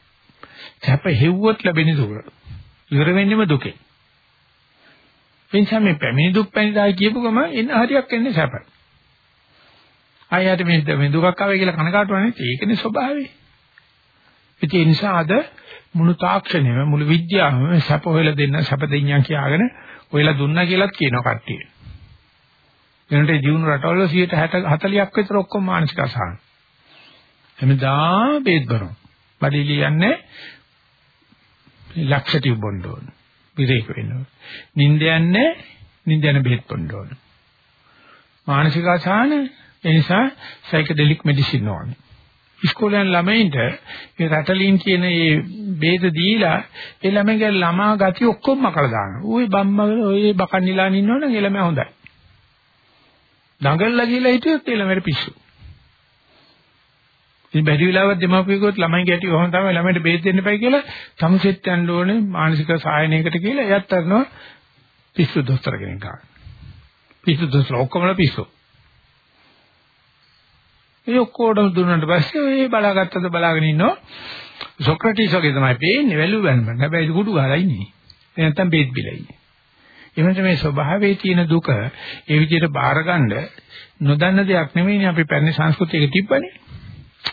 සැප හෙව්වොත් ලැබෙන දුක. ඉවර වෙන්නෙම දුකේ. එනිසා මේ පැමිණි දුක් පැනිදායි කියපු ගම එන්න හරියක් එන්නේ සැපයි. ආයෙත් මේ මේ දුකක් ආවේ කියලා කනකාටුවනේ ඒකනේ ස්වභාවය. ඒ නිසා අද මුළු තාක්ෂණයම මුළු විද්‍යාවම සැප හොයලා දෙන්න සැප දෙඤ්ඤා කියාගෙන ඔයලා දුන්නා කියලාත් කියනවා කට්ටිය. වෙනට ජීවුන රටවල 160 40ක් විතර ඔක්කොම මානසික අසහන. හැමදාම බේත් බරන. බඩේලි යන්නේ ලක්ෂටි බොන්න ඕන. විරේක වෙනවා. නිින්ද යන්නේ නිින්ද යන බේත් බොන්න ඕන. මානසික අසහන ඒ නිසා සයිකඩෙලික් මෙඩිසින් ඕනේ. ඉස්කෝලේ යන ළමයින්ට මේ රැටලින් කියන මේ බේද දීලා ඒ ළමයිගේ ළමා ගති ඔක්කොම මකලා දානවා. ඌයි බම්මගල ඔය බකන් නිලාන ඉන්නවනම් ඒ ළමයා හොඳයි. දඟලලා ගිහලා හිටියොත් ඒ ළමයට පිස්සු. ඉතින් බැරි වෙලාවක් දෙමාපියෙකුත් ළමයි ගැටි වහම තමයි ළමයට බේත් දෙන්න එපයි කියලා සමුසෙත් යන්න ඕනේ මානසික සායනයකට කියලා එයත් කරනවා පිස්සු දොස්තර කෙනෙක් ගන්න. පිස්සු දොස්තර ඔක්කොමලා පිස්සු. ඒ ඔක්කොටම දුන්නාට පස්සේ ඔය බලාගත්තද බලාගෙන ඉන්නවා සොක්‍රටිස් වගේ තමයි පේන්නේ වැලු බැලුවා. හැබැයි කුඩු ගහලා ඉන්නේ. ඒ නැත්තම් බේත් බිලා ඉන්නේ. එවනට මේ ස්වභාවයේ තියෙන දුක ඒ විදිහට බාරගන්න නොදන්න දෙයක් නෙවෙයිනේ අපි පැරණි සංස්කෘතියක තිබ්බනේ.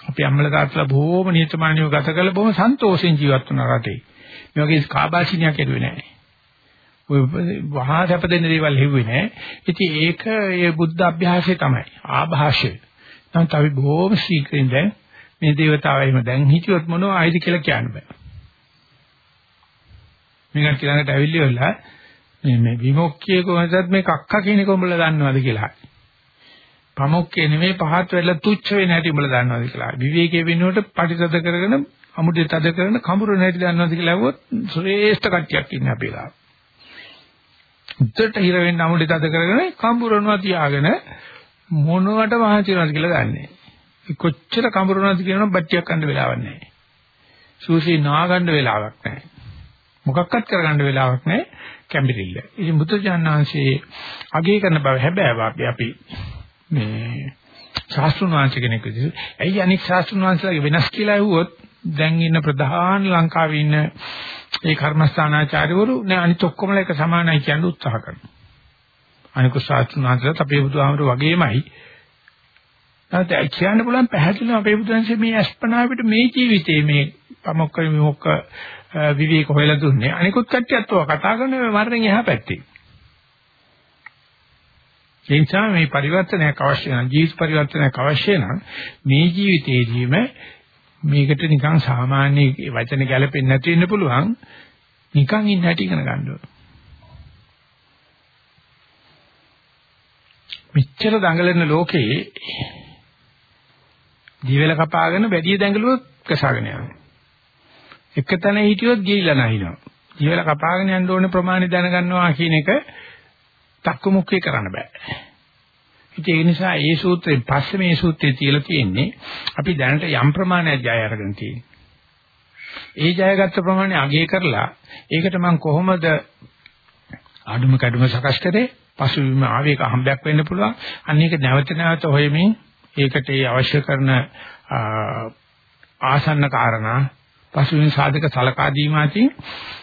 අපි අම්මලා තාත්තලා බොහොම නිහතමානීව ගත කරලා බොහොම සන්තෝෂෙන් ජීවත් වුණා රටේ. මේ වගේ කාබාසිනියක් ඇදුවේ නැහැ. ඔය වහා සැප දෙන්න දේවල් හෙව්වේ නැහැ. ඉතින් ඒක ඒ බුද්ධ අභ්‍යාසය තමයි. ආభాෂය. නමුත් අපි බොහොම ශීක්‍රයෙන් දැන් මේ දේවතාවයිම දැන් හිතියොත් මොනව ආයිද කියලා කියන්න බෑ. මේකට ළඟට ඇවිල්ලිවලා මේ මේ විමුක්තිය කොහොමද මේ කක්ක කියන එක උඹලා දන්නවද කියලා. පමොක්කේ නෙමෙයි පහත් වෙලා තුච්ච වෙන හැටි උඹලා දන්නවද කියලා. විවේකයේ වෙනුවට පටිසද කරගෙන අමුඩේ තද කරන කඹුරු නැටි දන්නවද කියලා ඇහුවොත් ශ්‍රේෂ්ඨ කට්ටියක් ඉන්නේ අපේ ලා. උද්දට හිර වෙන්න අමුඩේ තද කරගෙන කඹුරනවා තියාගෙන මොනවට මහන්සි වෙනවද කියලා දන්නේ. කොච්චර කඹුරනවද කියනවා බට්ටියක් කන්න වෙලාවක් නැහැ. සූසී නාගන්න වෙලාවක් නැහැ. මොකක්වත් කරගන්න වෙලාවක් නැහැ කැම්බිරිල්ල. ඉතින් බුදුජානනාංශයේ අගය කරන බව හැබැයි අපි මේ ශාස්ත්‍රුන් වහන්සේ කෙනෙක් විදිහට ඇයි අනික් ශාස්ත්‍රුන් වහන්සේලාගේ වෙනස් කියලා ඇහුවොත් දැන් ඉන්න ප්‍රධාන ලංකාවේ ඉන්න ඒ කර්මස්ථානාචාර්යවරු නෑ අනිත් ඔක්කොමලා එක සමානයි කියන උත්සාහ කරනවා. අනිකුත් ශාස්ත්‍රුන් වහන්සේලාත් අපේ බුදුහාමර වගේමයි. නැත්නම් කියන්න පුළුවන් පැහැදිලිව අපේ බුදුන්සේ මේ අස්පනා පිට මේ ජීවිතේ මේ පමොක්ක විමුක්ක විවේක හොයලා දුන්නේ. අනිකුත් කට්ටියත් ඔය කතා කරන මරණයෙන් එහා පැත්තේ. ඒ නිසා මේ පරිවර්තනයක් අවශ්‍ය නම් ජීවිත පරිවර්තනයක් අවශ්‍ය නම් මේ ජීවිතේදීම මේකට නිකන් සාමාන්‍ය වචන ගැලපෙන්නේ නැති වෙන්න පුළුවන් නිකන් ඉන්න හැටි ඉගෙන ගන්න ඕන. මෙච්චර දඟලන ලෝකේ ජීවල කපාගෙන වැඩි දඟලුවොත් කසාගෙන යනවා. එක තැන හිටියොත් ගිහිල්ලා නැහිනවා. ජීවල කපාගෙන යන්න ඕනේ ප්‍රමාණය දැනගන්නවා කියන එක තක්කු මුක්කේ කරන්න බෑ. ඉතින් ඒ නිසා ඒ සූත්‍රයෙන් පස්සේ මේ සූත්‍රය තියලා තියෙන්නේ අපි දැනට යම් ප්‍රමාණයක් ජය අරගෙන තියෙනවා. ඒ ජයගත්ත ප්‍රමාණය අගය කරලා ඒකට මම කොහොමද ආඩුම කැඩුම සකස් කරේ පසුබිම ආවේක හම්බයක් වෙන්න පුළුවන්. අන්න ඒක නැවත නැවත හොයමින් ඒකට ඒ අවශ්‍ය කරන ආසන්න කාරණා පසුබිම් සාධක සලකා දීමාදී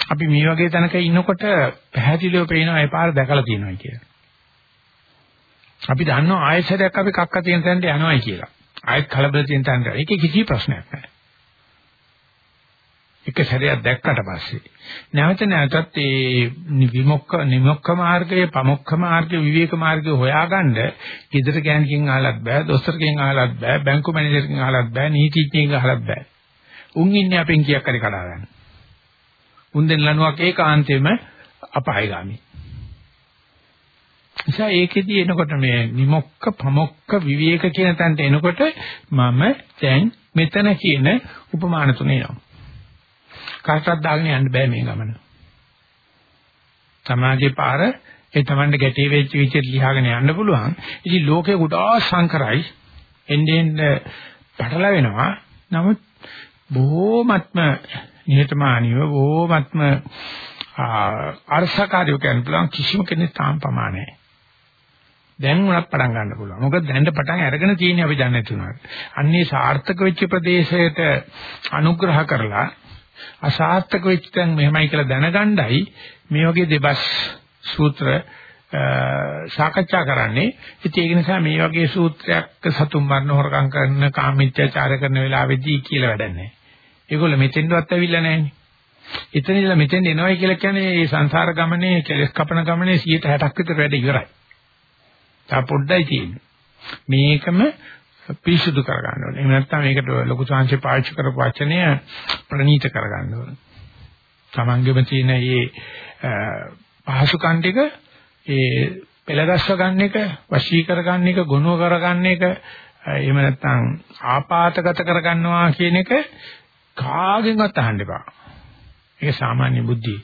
අපි මේ වගේ තැනක ඉන්නකොට පැහැදිලිව පේනවා ඒ පාර දැකලා තියෙනවා කියලා. අපි දන්නවා ආයෙසරයක් අපි කක්ක තියෙන තැනට යනවායි කියලා. ආයෙත් කලබල තියෙන තැනට. ඒකේ කිසි ප්‍රශ්නයක් නැහැ. එක සැරයක් දැක්කට පස්සේ නැවත නැවතත් ඒ විමුක්ඛ නිමුක්ඛ මාර්ගයේ පමුක්ඛ මාර්ගයේ විවේක මාර්ගයේ හොයාගන්න ගෙදර ගෑනකින් අහලත් බෑ දොස්තරකින් අහලත් බෑ බැංකු මැනේජර්කින් අහලත් බෑ නීතිඥයෙක්ගෙන් අහලත් බෑ උන් ඉන්නේ අපෙන් කීයක් හරි කඩා ගන්න. උන් දෙන්න ලනුවක් ඒකාන්තෙම අපායගාමි. නිසා ඒකෙදි එනකොට මේ විමුක්ඛ පමුක්ඛ විවේක කියන තැනට එනකොට මම දැන් මෙතන කියන උපමාන තුනේ යනවා. කාටවත් දාගෙන යන්න බෑ මේ ගමන. සමාජයේ පාර ඒ Tamande ගැටේ වෙච්ච විදිහට ලියාගෙන යන්න පුළුවන්. ඉතින් ලෝකේ ගොඩාක් සංකරයි එන්නේ එන්නේ පටලවෙනවා. නමුත් බොහෝමත්ම නිහතමානීව බොහෝමත්ම අර්ථකාරීව කියන පුළුවන් කිසිම කෙනෙක් තාම ප්‍රමාණයි. දැන් උනත් පටන් ගන්න පුළුවන්. මොකද දැන් පටන් අරගෙන තියෙන්නේ අපි දන්නේ නැතුණා. අන්නේ සාර්ථක වෙච්ච ප්‍රදේශයට අනුග්‍රහ කරලා අසාර්ථක වෙච්ච තැන් මෙහෙමයි කියලා දැනගණ්ඩයි මේ වගේ දෙබස් සූත්‍ර සාකච්ඡා කරන්නේ. ඉතින් ඒක නිසා මේ වගේ සූත්‍රයක් සතුම් මරණ හොරකම් කරන කාමීත්‍යචාර කරන වෙලාවෙදී කියලා වැඩක් නැහැ. ඒගොල්ලෝ මෙතෙන්වත් ඇවිල්ලා නැහැනේ. එතන ඉඳලා මෙතෙන් එනවයි කියලා කියන්නේ මේ සංසාර ගමනේ කෙලස් කපන ගමනේ 60ක් විතර වැඩ ඉවරයි. තා පොඩ්ඩයි තියෙන්නේ. මේකම පිරිසුදු කරගන්න ඕනේ. එහෙම නැත්නම් මේකට ලොකු සංහසේ පාවිච්චි කරපු වචනය ප්‍රනීත කරගන්න ඕනේ. තමන්ගෙම තියෙන මේ පහසුකම් ටික ඒ පෙළගස්ව ගන්න එක, වශී කරගන්න එක, ගොනුව කරගන්න එක, එහෙම නැත්නම් ආපాతගත කරගන්නවා කියන එක කාගෙන්වත් අහන්න එපා. ඒක සාමාන්‍ය බුද්ධිය.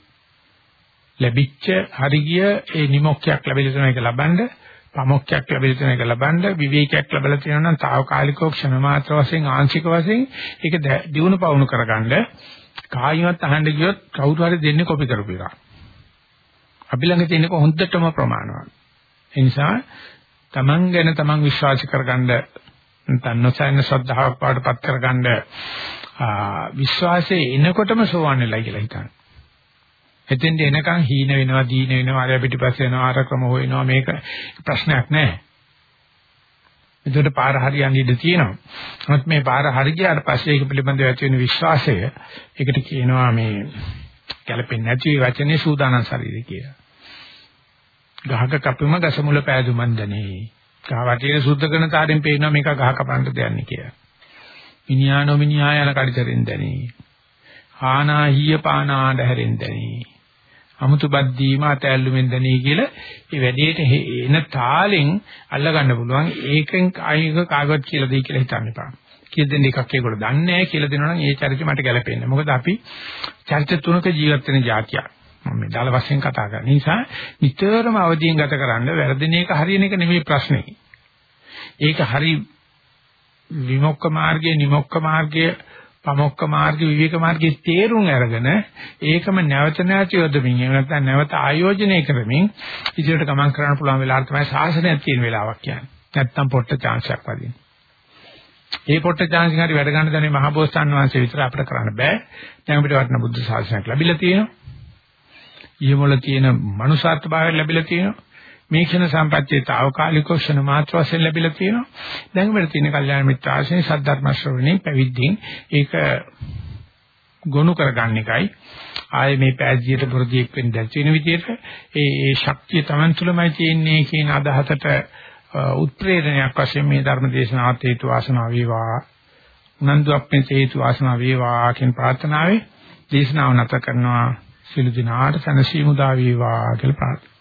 ලැබිච්ච හරිය ඒ නිමොක්කයක් ලැබිලා තියෙන එක ලබන්නේ ප්‍රමුඛයක් ලැබෙලා තියෙන එක ලබන්න විවේකයක් ලැබලා තියෙනවා නම් తాවකාලිකව ක්ෂණ මාත්‍ර වශයෙන් ආංශික වශයෙන් ඒක දිනු පවුණු කරගන්න කායිමත් අහන්න ගියොත් කවුරු හරි දෙන්නේ කොපි කරපු එක. අපි ළඟ තියෙනක හොඳටම ප්‍රමාණවත්. ඒ නිසා තමන් ගැන තමන් විශ්වාස කරගන්න නැත්නම් නොසැන්න ශ්‍රද්ධාවක් පාඩපත් කරගන්න විශ්වාසයේ එනකොටම සෝවන් වෙලා කියලා හිතන්න. එතෙන්ට එනකන් හීන වෙනවා, දීන වෙනවා, අර පිටිපස්ස යනවා, අර ක්‍රම හොයනවා මේක ප්‍රශ්නයක් නෑ. එතකොට පාර හරියන්න ඉඩ තියෙනවා. නමුත් මේ පාර හරි ගියාට පස්සේ ඒක පිළිබඳව ඇති වෙන විශ්වාසය ඒකට කියනවා මේ ගැළපෙන්නේ නැති වචනේ සූදානම් ශරීරය කියලා. ගහක කපුම ගසමුල පෑදුමන්දනේ. ගහ වටේට සුද්ධ කරන තාරෙන් පේනවා මේක ගහ කපන්න දෙන්නේ කියලා. මිනිහා නොමිනිහා යන කඩතරෙන් දැනේ. ආනාහිය පානාඩ හැරෙන් දැනේ. අමුතුබත් දීම අතැල්ලුමෙන් දණී කියලා ඒ වැඩේට එන තාලෙන් අල්ල ගන්න පුළුවන් ඒකෙන් ආයක කාගවත් කියලා දෙයි කියලා හිතන්න එපා. කියලා දෙන්න එකක් ඒගොල්ලෝ දන්නේ නැහැ කියලා දෙනවා නම් ඒ චරිතය මට ගැලපෙන්නේ. මොකද අපි චරිත තුනක ජීවත් වෙන જાතියක්. මම මේ දාල වශයෙන් කතා කරන නිසා නිතරම අවදීන් ගත කරන්න වැරදින එක හරියන එක නෙමෙයි ප්‍රශ්නේ. ඒක හරි විමුක්ක මාර්ගයේ නිමුක්ක මාර්ගයේ පමොක්ක මාර්ග විවේක මාර්ගයේ තේරුම් අරගෙන ඒකම නැවත නැවත යොදමින් එහෙම නැත්නම් නැවත ආයෝජනය කරමින් ඉදිරියට ගමන් කරන්න පුළුවන් වෙලාව තමයි ශාසනයක් තියෙන වෙලාවක් කියන්නේ. නැත්තම් පොට්ට chance එකක් වදින. ඒ පොට්ට chance එක හරි වැඩ ගන්න දන්නේ මහබෝසත්න් වහන්සේ විතර අපිට කරන්න බෑ. දැන් අපිට වටින බුද්ධ ශාසනයක් ලැබිලා තියෙනවා. ඊමොල තියෙන මනුසාර්ථ භාවය ලැබිලා තියෙනවා. මේ ක්ෂණ සම්පත්තියේ తాවකාලිකව ක්ෂණ මාත්‍ර වශයෙන් ලැබිලා තියෙනවා. දැන් වෙල තියෙන කල්යාණ මිත්‍ර ආශ්‍රේ සද්ධර්ම ශ්‍රවණේ පැවිද්දෙන් ඒක ගොනු කරගන්න එකයි. ආයේ මේ පෑජියට පුරුදියෙක් වෙන්න දැල් වෙන විදිහට ඒ ඒ ශක්තිය Taman තුලමයි තියෙන්නේ කියන අදහසට උත්ප්‍රේරණයක් වශයෙන් මේ ධර්ම දේශනාවත් හේතු වාසනාව වේවා. උනන්දුවක් මේ හේතු වාසනාව වේවා කියන ප්‍රාර්ථනාවේ දේශනාව නැත කරනවා සිළු දිනාට සනසීමු දා වේවා කියලා ප්‍රාර්ථනා